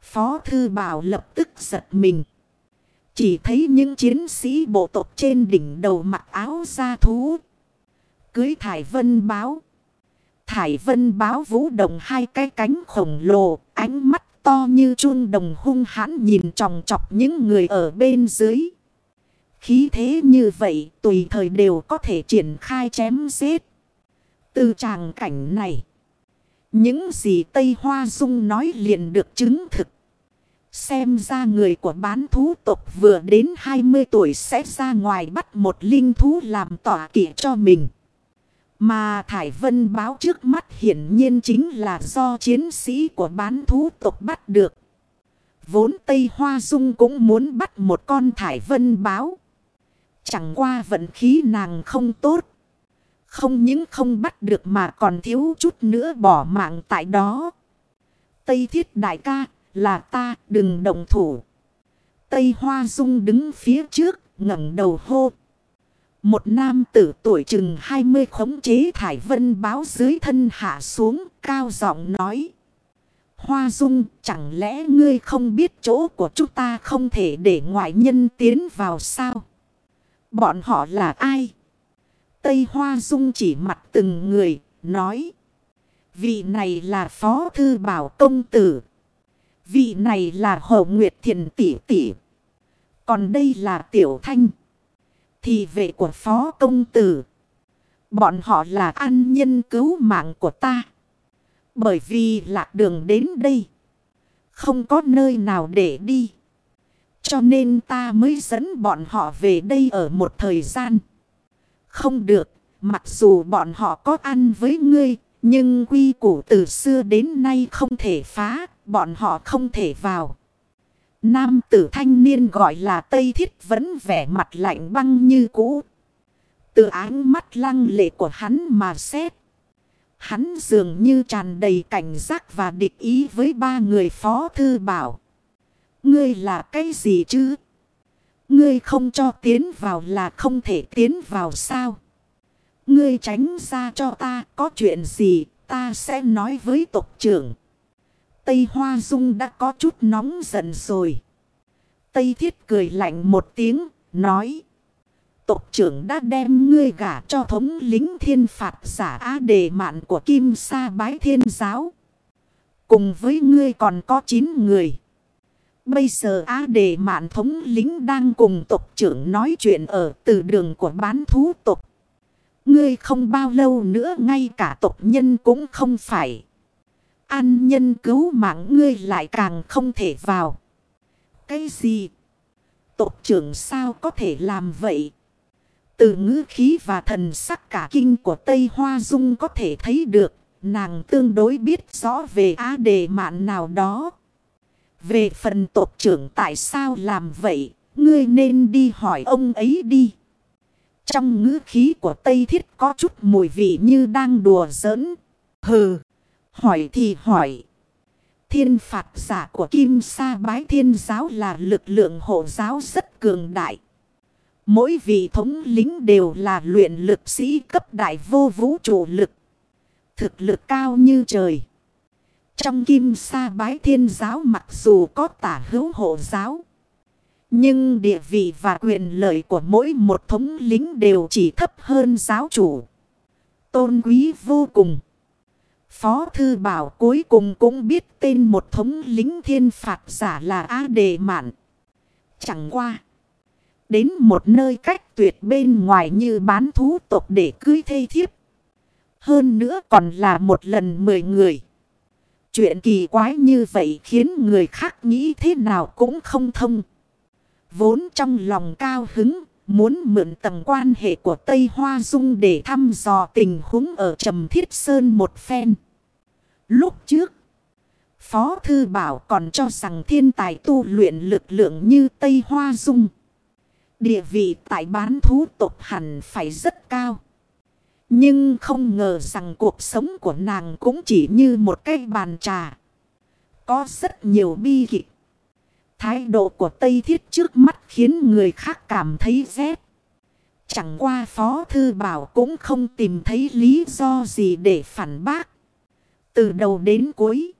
A: Phó thư bảo lập tức giật mình. Chỉ thấy những chiến sĩ bộ tộc trên đỉnh đầu mặc áo da thú. Cưới thải vân báo. Thải vân báo vũ động hai cái cánh khổng lồ, ánh mắt to như chuông đồng hung hãn nhìn tròng trọc những người ở bên dưới. Khí thế như vậy tùy thời đều có thể triển khai chém giết. Từ tràng cảnh này, những gì Tây Hoa Dung nói liền được chứng thực. Xem ra người của bán thú tộc vừa đến 20 tuổi sẽ ra ngoài bắt một linh thú làm tỏa kỷ cho mình. Mà Thải Vân báo trước mắt hiển nhiên chính là do chiến sĩ của bán thú tộc bắt được. Vốn Tây Hoa Dung cũng muốn bắt một con Thải Vân báo. Chẳng qua vận khí nàng không tốt. Không những không bắt được mà còn thiếu chút nữa bỏ mạng tại đó. Tây Thiết Đại ca, là ta, đừng động thủ. Tây Hoa Dung đứng phía trước, ngẩng đầu hô. Một nam tử tuổi chừng 20 khống chế thải vân báo dưới thân hạ xuống, cao giọng nói. Hoa Dung, chẳng lẽ ngươi không biết chỗ của chúng ta không thể để ngoại nhân tiến vào sao? Bọn họ là ai? Tây Hoa Dung chỉ mặt từng người, nói. Vị này là Phó Thư Bảo Công Tử. Vị này là Hồ Nguyệt Thiền Tỷ Tỷ. Còn đây là Tiểu Thanh. Thì vệ của Phó Công Tử. Bọn họ là an nhân cứu mạng của ta. Bởi vì lạc đường đến đây. Không có nơi nào để đi. Cho nên ta mới dẫn bọn họ về đây ở một thời gian. Không được, mặc dù bọn họ có ăn với ngươi, nhưng quy củ từ xưa đến nay không thể phá, bọn họ không thể vào. Nam tử thanh niên gọi là Tây Thiết vẫn vẻ mặt lạnh băng như cũ. Từ ánh mắt lăng lệ của hắn mà xét. Hắn dường như tràn đầy cảnh giác và địch ý với ba người phó thư bảo. Ngươi là cái gì chứ? Ngươi không cho tiến vào là không thể tiến vào sao? Ngươi tránh ra cho ta có chuyện gì ta sẽ nói với tộc trưởng. Tây Hoa Dung đã có chút nóng giận rồi. Tây Thiết cười lạnh một tiếng, nói. Tộc trưởng đã đem ngươi gả cho thống lính thiên phạt giả á đề mạn của Kim Sa Bái Thiên Giáo. Cùng với ngươi còn có 9 người. Bây giờ á đề mạn thống lính đang cùng tộc trưởng nói chuyện ở từ đường của bán thú tộc. Ngươi không bao lâu nữa ngay cả tộc nhân cũng không phải. An nhân cứu mạng ngươi lại càng không thể vào. Cái gì? Tộc trưởng sao có thể làm vậy? Từ ngữ khí và thần sắc cả kinh của Tây Hoa Dung có thể thấy được. Nàng tương đối biết rõ về á đề mạn nào đó. Về phần tộc trưởng tại sao làm vậy? Ngươi nên đi hỏi ông ấy đi. Trong ngữ khí của Tây Thiết có chút mùi vị như đang đùa giỡn. Hừ, hỏi thì hỏi. Thiên phạt giả của Kim Sa Bái Thiên Giáo là lực lượng hộ giáo rất cường đại. Mỗi vị thống lính đều là luyện lực sĩ cấp đại vô vũ trụ lực. Thực lực cao như trời. Trong Kim Sa Bái Thiên Giáo mặc dù có tả hữu hộ giáo. Nhưng địa vị và quyền lợi của mỗi một thống lính đều chỉ thấp hơn giáo chủ. Tôn quý vô cùng. Phó Thư Bảo cuối cùng cũng biết tên một thống lính thiên phạt giả là A Đề Mạn. Chẳng qua. Đến một nơi cách tuyệt bên ngoài như bán thú tộc để cưới thê thiếp. Hơn nữa còn là một lần mười người. Chuyện kỳ quái như vậy khiến người khác nghĩ thế nào cũng không thông. Vốn trong lòng cao hứng, muốn mượn tầng quan hệ của Tây Hoa Dung để thăm dò tình huống ở Trầm Thiết Sơn một phen. Lúc trước, Phó Thư Bảo còn cho rằng thiên tài tu luyện lực lượng như Tây Hoa Dung. Địa vị tại bán thú tộc hẳn phải rất cao. Nhưng không ngờ rằng cuộc sống của nàng cũng chỉ như một cái bàn trà. Có rất nhiều bi kịch. Thái độ của Tây Thiết trước mắt khiến người khác cảm thấy rét. Chẳng qua Phó Thư Bảo cũng không tìm thấy lý do gì để phản bác. Từ đầu đến cuối,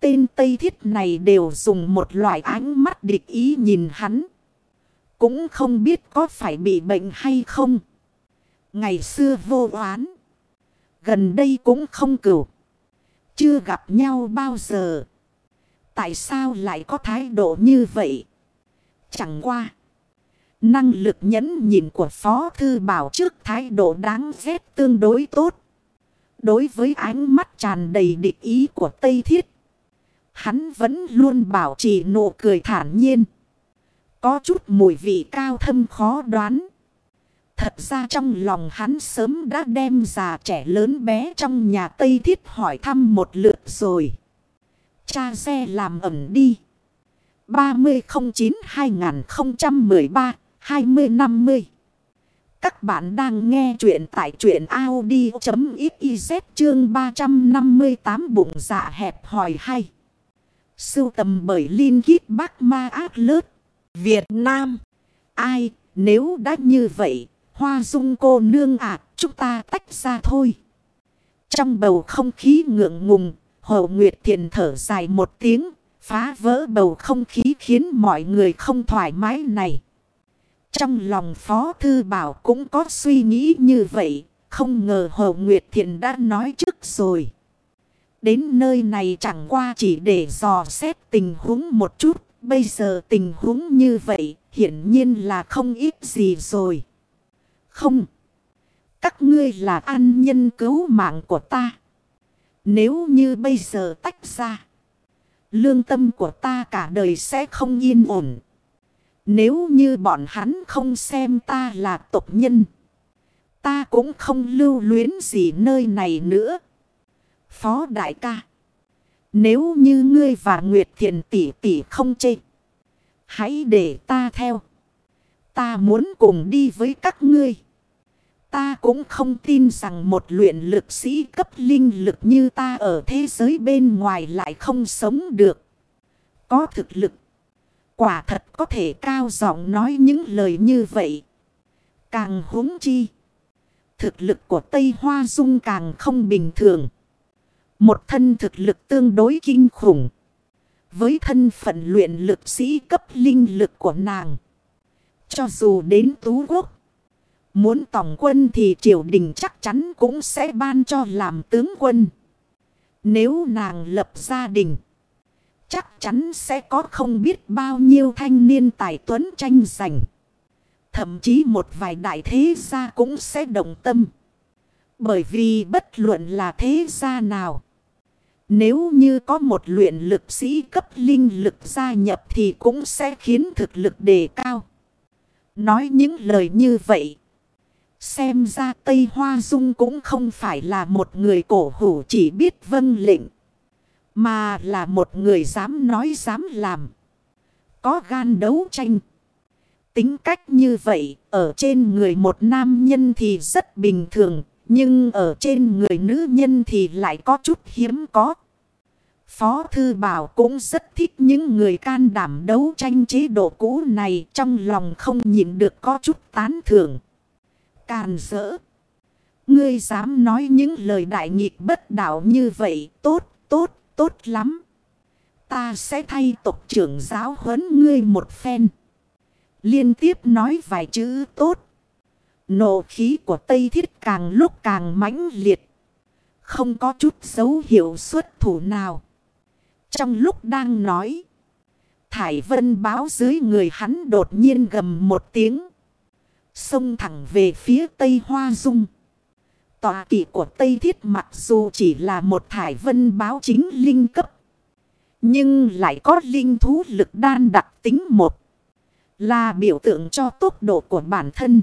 A: tên Tây Thiết này đều dùng một loại ánh mắt địch ý nhìn hắn. Cũng không biết có phải bị bệnh hay không. Ngày xưa vô oán. Gần đây cũng không cửu. Chưa gặp nhau bao giờ. Tại sao lại có thái độ như vậy? Chẳng qua. Năng lực nhẫn nhìn của Phó Thư Bảo trước thái độ đáng ghét tương đối tốt. Đối với ánh mắt tràn đầy địch ý của Tây Thiết. Hắn vẫn luôn bảo trì nụ cười thản nhiên. Có chút mùi vị cao thâm khó đoán. Thật ra trong lòng hắn sớm đã đem già trẻ lớn bé trong nhà Tây Thiết hỏi thăm một lượt rồi. Cha xe làm ẩn đi. 3009-2013-2050 Các bạn đang nghe chuyện tại chuyện Audi.xyz chương 358 bụng dạ hẹp hỏi hay. Sưu tầm bởi Linh Kít Bắc Ma ác Lớt. Việt Nam. Ai, nếu đã như vậy, hoa dung cô nương ạ, chúng ta tách ra thôi. Trong bầu không khí ngượng ngùng, Hồ Nguyệt Thiện thở dài một tiếng, phá vỡ bầu không khí khiến mọi người không thoải mái này. Trong lòng Phó Thư Bảo cũng có suy nghĩ như vậy, không ngờ Hồ Nguyệt Thiện đã nói trước rồi. Đến nơi này chẳng qua chỉ để dò xét tình huống một chút, bây giờ tình huống như vậy, hiển nhiên là không ít gì rồi. Không. Các ngươi là an nhân cứu mạng của ta. Nếu như bây giờ tách ra. Lương tâm của ta cả đời sẽ không yên ổn. Nếu như bọn hắn không xem ta là tộc nhân. Ta cũng không lưu luyến gì nơi này nữa. Phó đại ca. Nếu như ngươi và Nguyệt Thiền tỷ tỷ không chê. Hãy để ta theo. Ta muốn cùng đi với các ngươi. Ta cũng không tin rằng một luyện lực sĩ cấp linh lực như ta ở thế giới bên ngoài lại không sống được. Có thực lực. Quả thật có thể cao giọng nói những lời như vậy. Càng huống chi. Thực lực của Tây Hoa Dung càng không bình thường. Một thân thực lực tương đối kinh khủng. Với thân phận luyện lực sĩ cấp linh lực của nàng. Cho dù đến Tú Quốc. Muốn tổng quân thì triều đình chắc chắn cũng sẽ ban cho làm tướng quân. Nếu nàng lập gia đình. Chắc chắn sẽ có không biết bao nhiêu thanh niên tài tuấn tranh giành. Thậm chí một vài đại thế gia cũng sẽ đồng tâm. Bởi vì bất luận là thế gia nào. Nếu như có một luyện lực sĩ cấp linh lực gia nhập thì cũng sẽ khiến thực lực đề cao. Nói những lời như vậy. Xem ra Tây Hoa Dung cũng không phải là một người cổ hủ chỉ biết vâng lệnh. Mà là một người dám nói dám làm. Có gan đấu tranh. Tính cách như vậy, ở trên người một nam nhân thì rất bình thường. Nhưng ở trên người nữ nhân thì lại có chút hiếm có. Phó Thư Bảo cũng rất thích những người can đảm đấu tranh chế độ cũ này trong lòng không nhìn được có chút tán thưởng. Càn rỡ. Ngươi dám nói những lời đại nghịch bất đạo như vậy tốt, tốt, tốt lắm. Ta sẽ thay tộc trưởng giáo huấn ngươi một phen. Liên tiếp nói vài chữ tốt. Nộ khí của Tây Thiết càng lúc càng mãnh liệt. Không có chút dấu hiệu xuất thủ nào. Trong lúc đang nói. Thải vân báo dưới người hắn đột nhiên gầm một tiếng. Xông thẳng về phía Tây Hoa Dung. Tòa kỵ của Tây Thiết mặc dù chỉ là một thải vân báo chính linh cấp. Nhưng lại có linh thú lực đan đặc tính một. Là biểu tượng cho tốc độ của bản thân.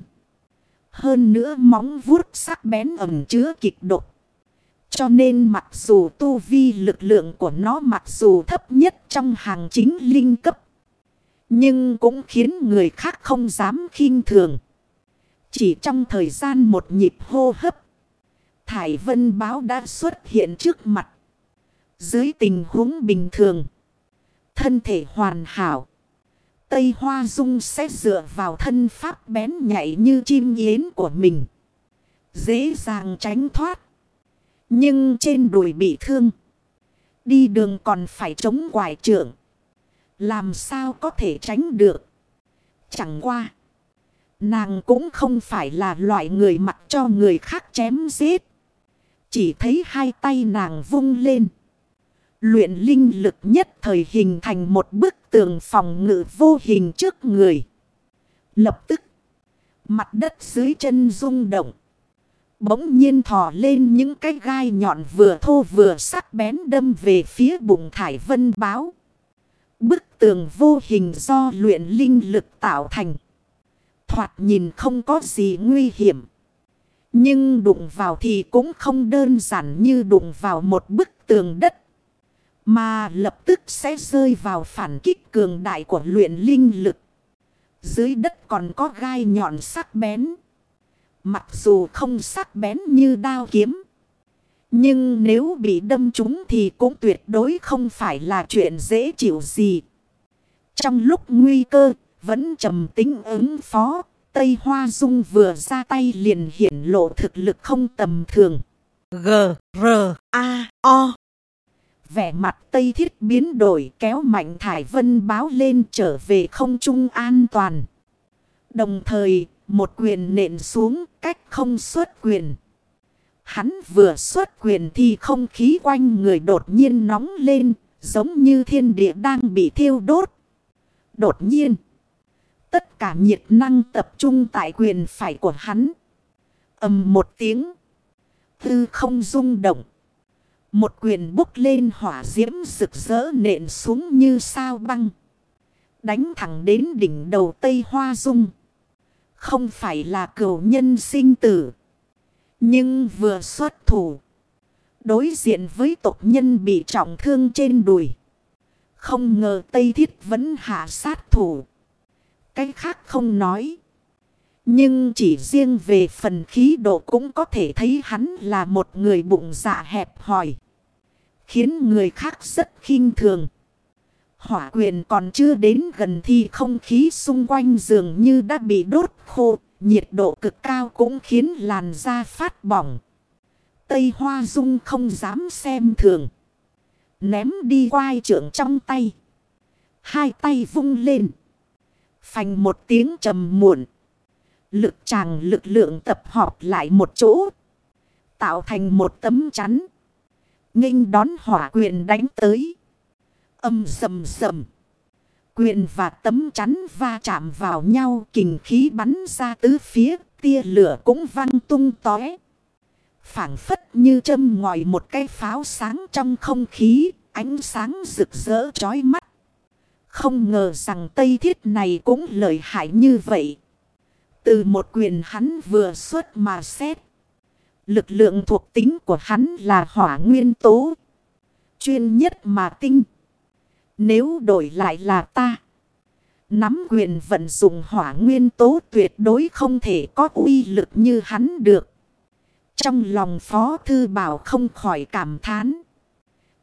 A: Hơn nữa móng vuốt sắc bén ẩm chứa kịch độc. Cho nên mặc dù tu vi lực lượng của nó mặc dù thấp nhất trong hàng chính linh cấp. Nhưng cũng khiến người khác không dám khinh thường. Chỉ trong thời gian một nhịp hô hấp. Thải vân báo đã xuất hiện trước mặt. Dưới tình huống bình thường. Thân thể hoàn hảo. Tây Hoa Dung sẽ dựa vào thân pháp bén nhạy như chim yến của mình. Dễ dàng tránh thoát. Nhưng trên đùi bị thương. Đi đường còn phải chống quải trưởng. Làm sao có thể tránh được. Chẳng qua. Nàng cũng không phải là loại người mặc cho người khác chém giết. Chỉ thấy hai tay nàng vung lên. Luyện linh lực nhất thời hình thành một bức tường phòng ngự vô hình trước người. Lập tức. Mặt đất dưới chân rung động. Bỗng nhiên thò lên những cái gai nhọn vừa thô vừa sắc bén đâm về phía bụng thải vân báo. Bức tường vô hình do luyện linh lực tạo thành. Thoạt nhìn không có gì nguy hiểm. Nhưng đụng vào thì cũng không đơn giản như đụng vào một bức tường đất. Mà lập tức sẽ rơi vào phản kích cường đại của luyện linh lực. Dưới đất còn có gai nhọn sắc bén. Mặc dù không sắc bén như đao kiếm. Nhưng nếu bị đâm trúng thì cũng tuyệt đối không phải là chuyện dễ chịu gì. Trong lúc nguy cơ, vẫn trầm tính ứng phó. Tây Hoa Dung vừa ra tay liền hiển lộ thực lực không tầm thường.
B: G, R, A, O.
A: Vẻ mặt Tây Thiết biến đổi kéo mạnh Thải Vân báo lên trở về không trung an toàn. Đồng thời, một quyền nện xuống cách không xuất quyền. Hắn vừa xuất quyền thì không khí quanh người đột nhiên nóng lên, giống như thiên địa đang bị thiêu đốt. Đột nhiên. Tất cả nhiệt năng tập trung tại quyền phải của hắn. ầm một tiếng. Tư không rung động. Một quyền bốc lên hỏa diễm rực rỡ nện xuống như sao băng. Đánh thẳng đến đỉnh đầu Tây Hoa Dung. Không phải là cửu nhân sinh tử. Nhưng vừa xuất thủ. Đối diện với tộc nhân bị trọng thương trên đùi. Không ngờ Tây Thiết vẫn hạ sát thủ. Cái khác không nói. Nhưng chỉ riêng về phần khí độ cũng có thể thấy hắn là một người bụng dạ hẹp hòi. Khiến người khác rất khinh thường. Hỏa quyền còn chưa đến gần thì không khí xung quanh dường như đã bị đốt khô. Nhiệt độ cực cao cũng khiến làn da phát bỏng. Tây Hoa Dung không dám xem thường. Ném đi quai trưởng trong tay. Hai tay vung lên. Phành một tiếng trầm muộn. Lực tràng lực lượng tập hợp lại một chỗ. Tạo thành một tấm chắn. nghênh đón hỏa quyền đánh tới. Âm sầm sầm. Quyền và tấm chắn va chạm vào nhau. Kình khí bắn ra tứ phía. Tia lửa cũng văng tung tóe. phảng phất như châm ngòi một cái pháo sáng trong không khí. Ánh sáng rực rỡ chói mắt. Không ngờ rằng Tây Thiết này cũng lợi hại như vậy. Từ một quyền hắn vừa xuất mà xét. Lực lượng thuộc tính của hắn là hỏa nguyên tố. Chuyên nhất mà tinh. Nếu đổi lại là ta. Nắm quyền vận dụng hỏa nguyên tố tuyệt đối không thể có uy lực như hắn được. Trong lòng Phó Thư Bảo không khỏi cảm thán.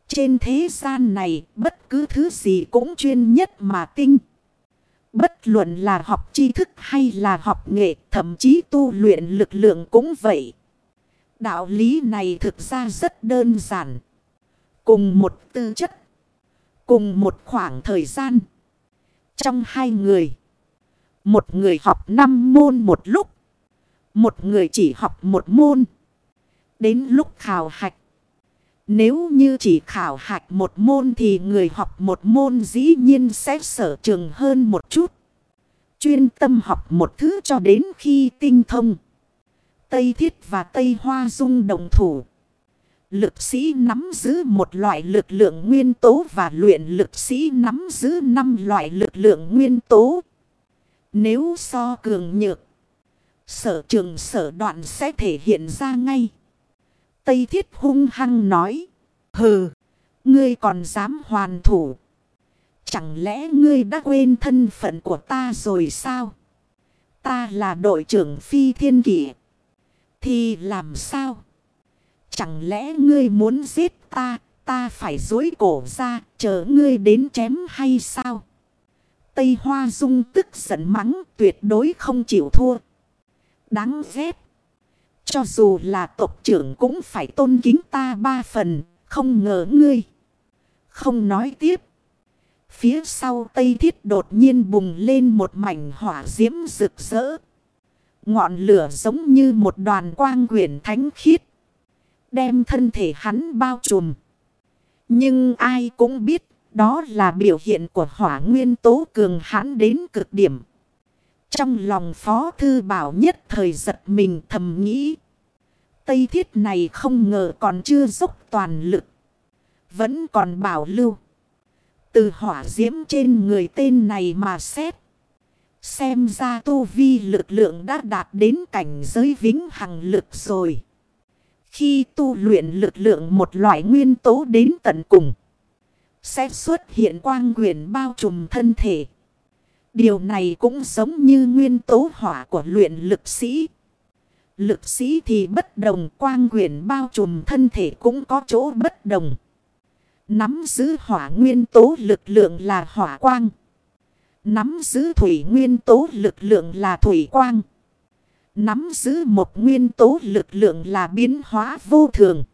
A: Trên thế gian này, bất cứ thứ gì cũng chuyên nhất mà tinh. Bất luận là học tri thức hay là học nghệ, thậm chí tu luyện lực lượng cũng vậy. Đạo lý này thực ra rất đơn giản. Cùng một tư chất. Cùng một khoảng thời gian. Trong hai người. Một người học năm môn một lúc. Một người chỉ học một môn. Đến lúc khảo hạch. Nếu như chỉ khảo hạch một môn thì người học một môn dĩ nhiên sẽ sở trường hơn một chút. Chuyên tâm học một thứ cho đến khi tinh thông. Tây Thiết và Tây Hoa Dung đồng thủ. Lực sĩ nắm giữ một loại lực lượng nguyên tố và luyện lực sĩ nắm giữ năm loại lực lượng nguyên tố. Nếu so cường nhược, sở trường sở đoạn sẽ thể hiện ra ngay. Tây Thiết hung hăng nói. Hừ, ngươi còn dám hoàn thủ. Chẳng lẽ ngươi đã quên thân phận của ta rồi sao? Ta là đội trưởng phi thiên kỷ. Thì làm sao? Chẳng lẽ ngươi muốn giết ta, ta phải dối cổ ra, chờ ngươi đến chém hay sao? Tây Hoa Dung tức giận mắng tuyệt đối không chịu thua. Đáng ghét. Cho dù là tộc trưởng cũng phải tôn kính ta ba phần, không ngờ ngươi. Không nói tiếp. Phía sau Tây Thiết đột nhiên bùng lên một mảnh hỏa diễm rực rỡ. Ngọn lửa giống như một đoàn quang quyển thánh khiết. Đem thân thể hắn bao trùm. Nhưng ai cũng biết, đó là biểu hiện của hỏa nguyên tố cường hãn đến cực điểm. Trong lòng Phó Thư Bảo nhất thời giật mình thầm nghĩ. Tây thiết này không ngờ còn chưa dốc toàn lực. Vẫn còn bảo lưu. Từ hỏa diễm trên người tên này mà xét. Xem ra tu vi lực lượng đã đạt đến cảnh giới vĩnh hằng lực rồi. Khi tu luyện lực lượng một loại nguyên tố đến tận cùng. Sẽ xuất hiện quang quyền bao trùm thân thể. Điều này cũng giống như nguyên tố hỏa của luyện lực sĩ. Lực sĩ thì bất đồng, quang quyền bao trùm thân thể cũng có chỗ bất đồng. Nắm giữ hỏa nguyên tố lực lượng là hỏa quang. Nắm giữ thủy nguyên tố lực lượng là thủy quang. Nắm giữ một nguyên tố lực lượng là biến hóa vô thường.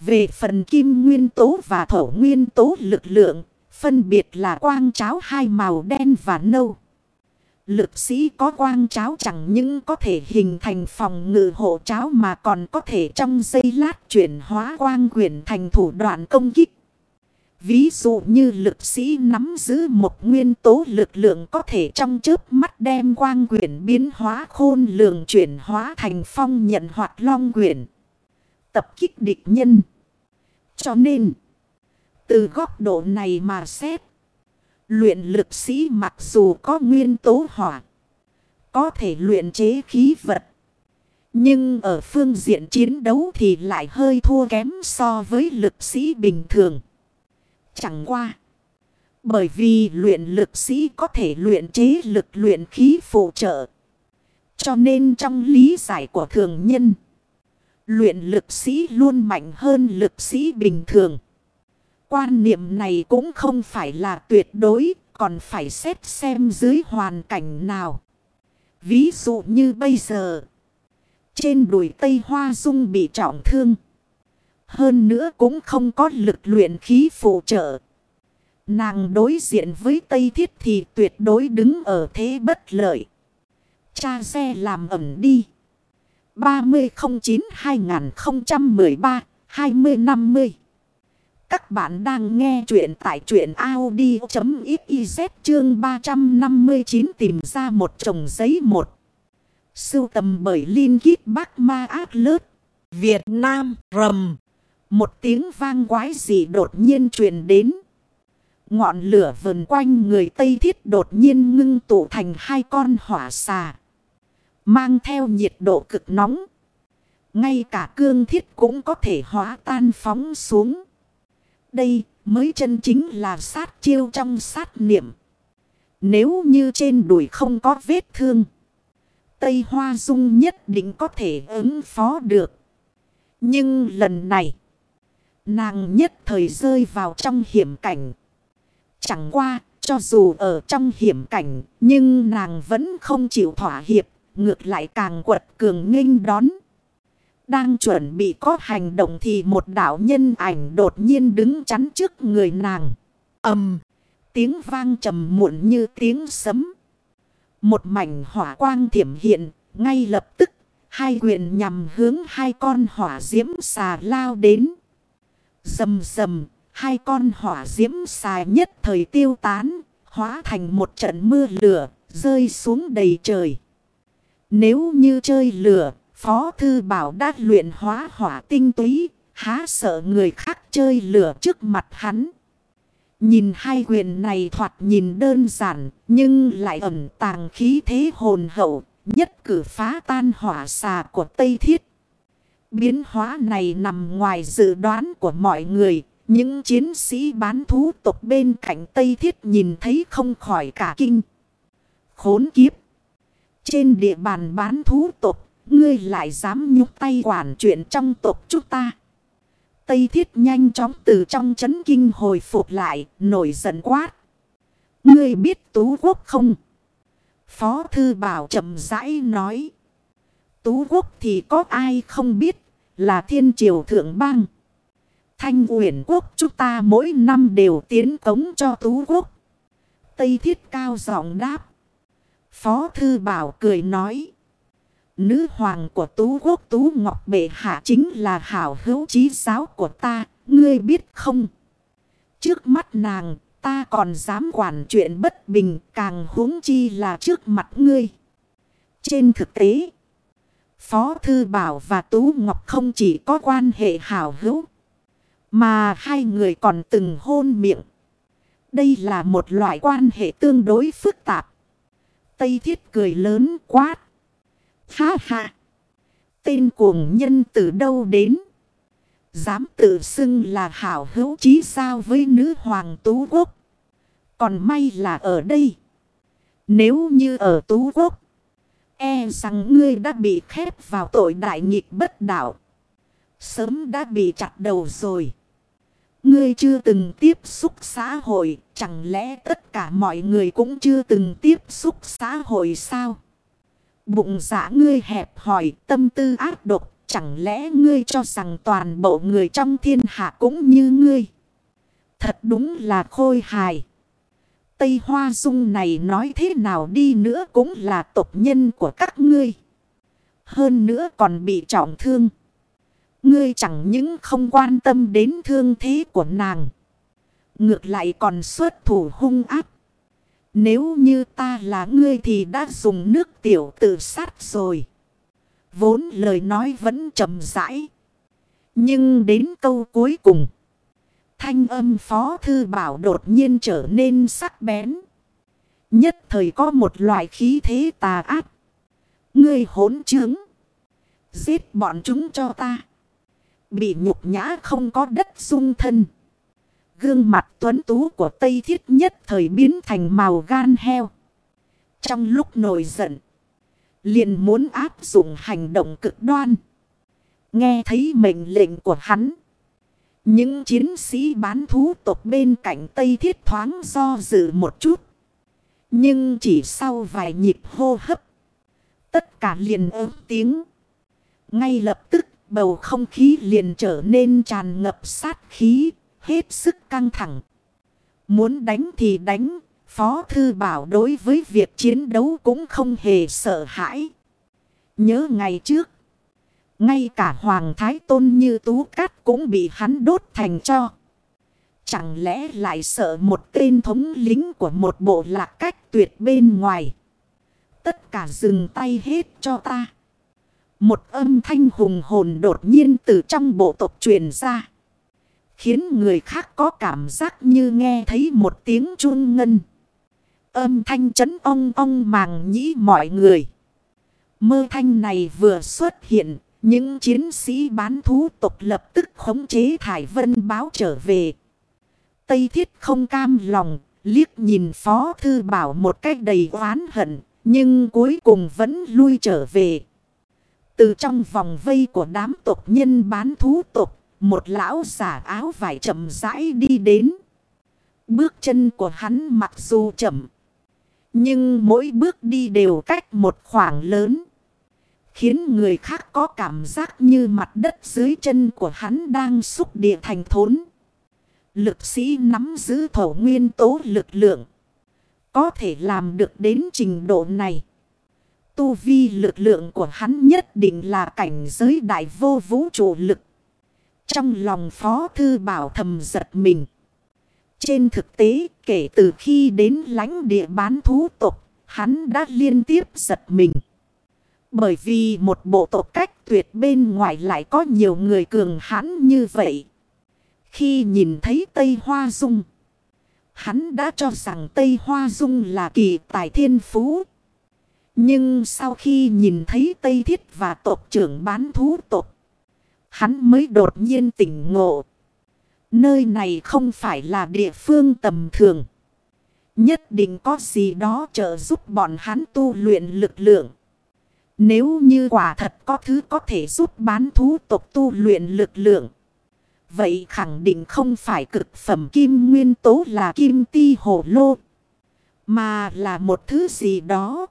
A: Về phần kim nguyên tố và thổ nguyên tố lực lượng, phân biệt là quang cháo hai màu đen và nâu. Lực sĩ có quang cháo chẳng những có thể hình thành phòng ngự hộ cháo mà còn có thể trong giây lát chuyển hóa quang quyền thành thủ đoạn công kích. Ví dụ như lực sĩ nắm giữ một nguyên tố lực lượng có thể trong chớp mắt đem quang quyển biến hóa khôn lường chuyển hóa thành phong nhận hoạt long quyển. Tập kích địch nhân. Cho nên, từ góc độ này mà xét, luyện lực sĩ mặc dù có nguyên tố hỏa, có thể luyện chế khí vật. Nhưng ở phương diện chiến đấu thì lại hơi thua kém so với lực sĩ bình thường. Chẳng qua. Bởi vì luyện lực sĩ có thể luyện chế lực luyện khí phụ trợ. Cho nên trong lý giải của thường nhân. Luyện lực sĩ luôn mạnh hơn lực sĩ bình thường. Quan niệm này cũng không phải là tuyệt đối. Còn phải xét xem dưới hoàn cảnh nào. Ví dụ như bây giờ. Trên đùi Tây Hoa Dung bị trọng thương. Hơn nữa cũng không có lực luyện khí phụ trợ. Nàng đối diện với Tây Thiết thì tuyệt đối đứng ở thế bất lợi. Cha xe làm ẩm đi. 3009-2013-2050 Các bạn đang nghe chuyện tại truyện Audi.xyz chương 359 tìm ra một chồng giấy một. Sưu tầm bởi Linh Kít Bác Ma Ác Lớt.
B: Việt Nam, rầm.
A: Một tiếng vang quái dị đột nhiên truyền đến. Ngọn lửa vần quanh người Tây Thiết đột nhiên ngưng tụ thành hai con hỏa xà. Mang theo nhiệt độ cực nóng. Ngay cả cương thiết cũng có thể hóa tan phóng xuống. Đây mới chân chính là sát chiêu trong sát niệm. Nếu như trên đùi không có vết thương. Tây Hoa Dung nhất định có thể ứng phó được. Nhưng lần này. Nàng nhất thời rơi vào trong hiểm cảnh. Chẳng qua, cho dù ở trong hiểm cảnh, nhưng nàng vẫn không chịu thỏa hiệp, ngược lại càng quật cường nghênh đón. Đang chuẩn bị có hành động thì một đạo nhân ảnh đột nhiên đứng chắn trước người nàng. ầm tiếng vang trầm muộn như tiếng sấm. Một mảnh hỏa quang thiểm hiện, ngay lập tức, hai quyền nhằm hướng hai con hỏa diễm xà lao đến. Dầm dầm, hai con hỏa diễm xài nhất thời tiêu tán, hóa thành một trận mưa lửa, rơi xuống đầy trời. Nếu như chơi lửa, Phó Thư Bảo đã luyện hóa hỏa tinh túy, há sợ người khác chơi lửa trước mặt hắn. Nhìn hai quyền này thoạt nhìn đơn giản, nhưng lại ẩn tàng khí thế hồn hậu, nhất cử phá tan hỏa xà của Tây Thiết. Biến hóa này nằm ngoài dự đoán của mọi người. Những chiến sĩ bán thú tộc bên cạnh Tây Thiết nhìn thấy không khỏi cả kinh. Khốn kiếp. Trên địa bàn bán thú tộc, ngươi lại dám nhúc tay quản chuyện trong tộc chúng ta. Tây Thiết nhanh chóng từ trong chấn kinh hồi phục lại, nổi giận quát. Ngươi biết Tú Quốc không? Phó Thư Bảo chậm rãi nói. Tú Quốc thì có ai không biết là thiên triều thượng bang. Thanh uyển quốc chúng ta mỗi năm đều tiến cống cho Tú Quốc. Tây Thiết cao giọng đáp. Phó Thư Bảo cười nói. Nữ hoàng của Tú Quốc Tú Ngọc Bệ Hạ chính là hảo hữu trí giáo của ta, ngươi biết không? Trước mắt nàng, ta còn dám quản chuyện bất bình, càng huống chi là trước mặt ngươi. Trên thực tế, Phó Thư Bảo và Tú Ngọc không chỉ có quan hệ hảo hữu, mà hai người còn từng hôn miệng. Đây là một loại quan hệ tương đối phức tạp. Tây Thiết cười lớn quát. Ha ha! Tên cuồng nhân từ đâu đến? Dám tự xưng là hảo hữu chí sao với nữ hoàng Tú Quốc. Còn may là ở đây. Nếu như ở Tú Quốc. E rằng ngươi đã bị khép vào tội đại nghịch bất đạo. Sớm đã bị chặt đầu rồi. Ngươi chưa từng tiếp xúc xã hội. Chẳng lẽ tất cả mọi người cũng chưa từng tiếp xúc xã hội sao? Bụng dạ ngươi hẹp hỏi tâm tư ác độc. Chẳng lẽ ngươi cho rằng toàn bộ người trong thiên hạ cũng như ngươi? Thật đúng là khôi hài. Tây Hoa Dung này nói thế nào đi nữa cũng là tộc nhân của các ngươi. Hơn nữa còn bị trọng thương. Ngươi chẳng những không quan tâm đến thương thế của nàng. Ngược lại còn xuất thủ hung áp. Nếu như ta là ngươi thì đã dùng nước tiểu tự sát rồi. Vốn lời nói vẫn chậm rãi. Nhưng đến câu cuối cùng. Thanh âm phó thư bảo đột nhiên trở nên sắc bén. Nhất thời có một loại khí thế tà ác. Ngươi hỗn trướng. Giết bọn chúng cho ta. Bị nhục nhã không có đất dung thân. Gương mặt tuấn tú của Tây Thiết nhất thời biến thành màu gan heo. Trong lúc nổi giận. Liền muốn áp dụng hành động cực đoan. Nghe thấy mệnh lệnh của hắn. Những chiến sĩ bán thú tộc bên cạnh Tây Thiết thoáng do dự một chút. Nhưng chỉ sau vài nhịp hô hấp. Tất cả liền ớt tiếng. Ngay lập tức bầu không khí liền trở nên tràn ngập sát khí, hết sức căng thẳng. Muốn đánh thì đánh, Phó Thư Bảo đối với việc chiến đấu cũng không hề sợ hãi. Nhớ ngày trước, ngay cả Hoàng Thái Tôn như Tú Cát cũng bị hắn đốt thành cho. Chẳng lẽ lại sợ một tên thống lính của một bộ lạc cách tuyệt bên ngoài. Tất cả dừng tay hết cho ta. Một âm thanh hùng hồn đột nhiên từ trong bộ tộc truyền ra. Khiến người khác có cảm giác như nghe thấy một tiếng chuông ngân. Âm thanh chấn ong ong màng nhĩ mọi người. Mơ thanh này vừa xuất hiện. Những chiến sĩ bán thú tộc lập tức khống chế Thải Vân báo trở về. Tây Thiết không cam lòng, liếc nhìn Phó Thư Bảo một cách đầy oán hận, nhưng cuối cùng vẫn lui trở về. Từ trong vòng vây của đám tộc nhân bán thú tộc, một lão giả áo vải chậm rãi đi đến. Bước chân của hắn mặc dù chậm, nhưng mỗi bước đi đều cách một khoảng lớn. Khiến người khác có cảm giác như mặt đất dưới chân của hắn đang xúc địa thành thốn. Lực sĩ nắm giữ thổ nguyên tố lực lượng. Có thể làm được đến trình độ này. Tu vi lực lượng của hắn nhất định là cảnh giới đại vô vũ trụ lực. Trong lòng Phó Thư Bảo thầm giật mình. Trên thực tế, kể từ khi đến lánh địa bán thú tộc, hắn đã liên tiếp giật mình. Bởi vì một bộ tộc cách tuyệt bên ngoài lại có nhiều người cường hãn như vậy. Khi nhìn thấy Tây Hoa Dung, hắn đã cho rằng Tây Hoa Dung là kỳ tài thiên phú. Nhưng sau khi nhìn thấy Tây Thiết và tộc trưởng bán thú tộc, hắn mới đột nhiên tỉnh ngộ. Nơi này không phải là địa phương tầm thường. Nhất định có gì đó trợ giúp bọn hắn tu luyện lực lượng. Nếu như quả thật có thứ có thể giúp bán thú tộc tu luyện lực lượng. Vậy khẳng định không phải cực phẩm kim nguyên tố là kim ti hổ lô. Mà là một thứ gì đó.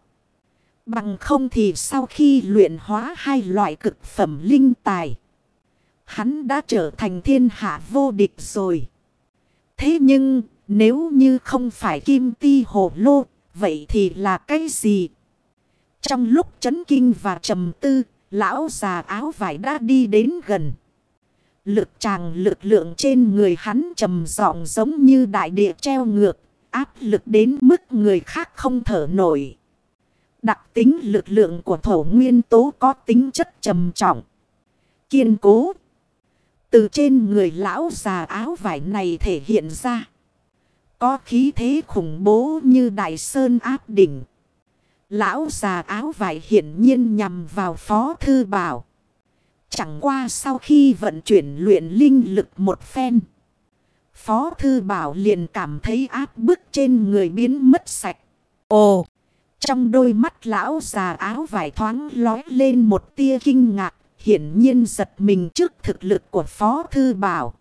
A: Bằng không thì sau khi luyện hóa hai loại cực phẩm linh tài. Hắn đã trở thành thiên hạ vô địch rồi. Thế nhưng, nếu như không phải kim ti hồ lô. Vậy thì là cái gì? Trong lúc chấn kinh và trầm tư. Lão già áo vải đã đi đến gần. Lực tràng lực lượng trên người hắn trầm giọng giống như đại địa treo ngược. Áp lực đến mức người khác không thở nổi. Đặc tính lực lượng của thổ nguyên tố có tính chất trầm trọng. Kiên cố. Từ trên người lão già áo vải này thể hiện ra. Có khí thế khủng bố như đại sơn áp đỉnh. Lão già áo vải hiển nhiên nhằm vào phó thư bảo. Chẳng qua sau khi vận chuyển luyện linh lực một phen. Phó thư bảo liền cảm thấy áp bức trên người biến mất sạch. Ồ! Trong đôi mắt lão già áo vải thoáng lói lên một tia kinh ngạc. Hiển nhiên giật mình trước thực lực của Phó Thư Bảo.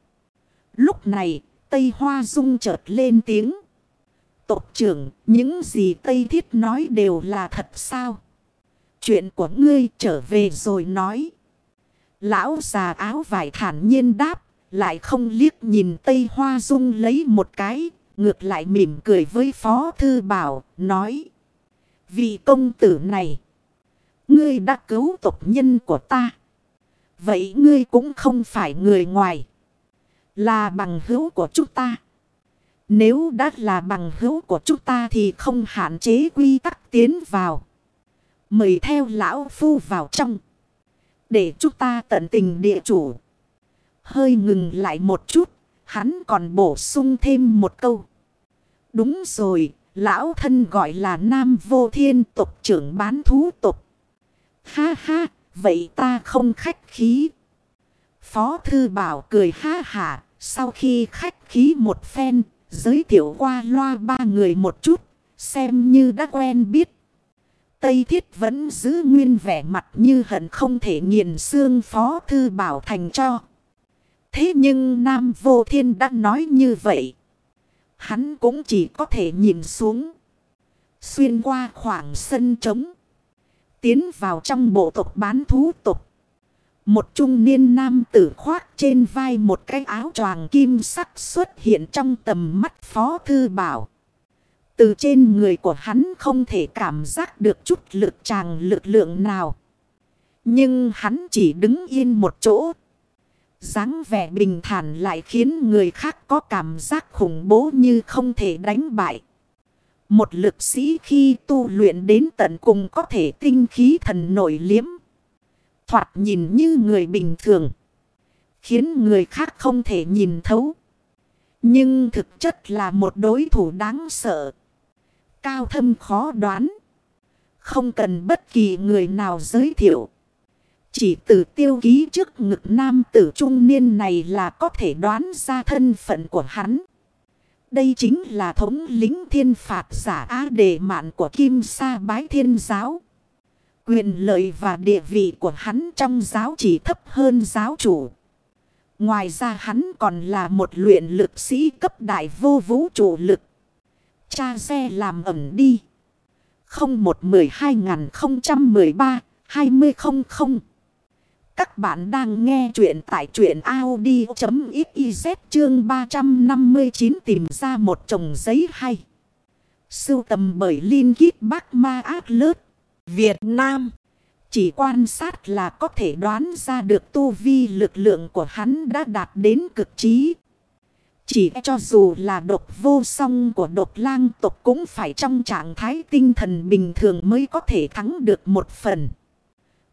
A: Lúc này, Tây Hoa Dung chợt lên tiếng. Tộc trưởng, những gì Tây Thiết nói đều là thật sao? Chuyện của ngươi trở về rồi nói. Lão già áo vải thản nhiên đáp, lại không liếc nhìn Tây Hoa Dung lấy một cái, ngược lại mỉm cười với Phó Thư Bảo, nói. Vì công tử này, ngươi đã cứu tộc nhân của ta. Vậy ngươi cũng không phải người ngoài, là bằng hữu của chúng ta. Nếu đã là bằng hữu của chúng ta thì không hạn chế quy tắc tiến vào. Mời theo lão phu vào trong. Để chúng ta tận tình địa chủ. Hơi ngừng lại một chút. Hắn còn bổ sung thêm một câu. Đúng rồi. Lão thân gọi là Nam Vô Thiên tộc trưởng bán thú tộc. Ha ha. Vậy ta không khách khí. Phó thư bảo cười ha hả. Sau khi khách khí một phen. Giới thiệu qua loa ba người một chút. Xem như đã quen biết. Tây Thiết vẫn giữ nguyên vẻ mặt như hận không thể nghiền xương Phó Thư Bảo Thành cho. Thế nhưng Nam Vô Thiên đã nói như vậy. Hắn cũng chỉ có thể nhìn xuống. Xuyên qua khoảng sân trống. Tiến vào trong bộ tộc bán thú tộc. Một trung niên nam tử khoác trên vai một cái áo choàng kim sắc xuất hiện trong tầm mắt Phó Thư Bảo. Từ trên người của hắn không thể cảm giác được chút lực tràng lực lượng nào. Nhưng hắn chỉ đứng yên một chỗ. dáng vẻ bình thản lại khiến người khác có cảm giác khủng bố như không thể đánh bại. Một lực sĩ khi tu luyện đến tận cùng có thể tinh khí thần nổi liếm. Thoạt nhìn như người bình thường. Khiến người khác không thể nhìn thấu. Nhưng thực chất là một đối thủ đáng sợ. Cao thâm khó đoán. Không cần bất kỳ người nào giới thiệu. Chỉ từ tiêu ký trước ngực nam tử trung niên này là có thể đoán ra thân phận của hắn. Đây chính là thống lính thiên phạt giả á đề mạn của Kim Sa Bái Thiên Giáo. Quyền lợi và địa vị của hắn trong giáo chỉ thấp hơn giáo chủ. Ngoài ra hắn còn là một luyện lực sĩ cấp đại vô vũ trụ lực. Cha xe làm ẩm đi. 0112-2013-2000 Các bạn đang nghe chuyện tại chuyện Audi.xyz chương 359 tìm ra một chồng giấy hay. Sưu tầm bởi Linh Kít Bác Ma Ác Lớt. Việt Nam. Chỉ quan sát là có thể đoán ra được tu vi lực lượng của hắn đã đạt đến cực trí. Chỉ cho dù là độc vô song của độc lang tộc cũng phải trong trạng thái tinh thần bình thường mới có thể thắng được một phần.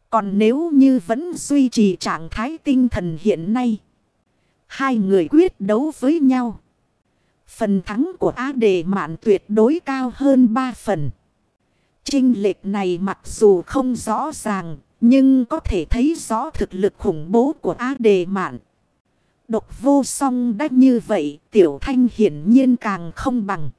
A: Còn nếu như vẫn duy trì trạng thái tinh thần hiện nay, hai người quyết đấu với nhau. Phần thắng của A Đề Mạn tuyệt đối cao hơn 3 phần. Trinh lệch này mặc dù không rõ ràng, nhưng có thể thấy rõ thực lực khủng bố của A Đề Mạn. Độc vô song đã như vậy, tiểu thanh hiển nhiên càng không bằng.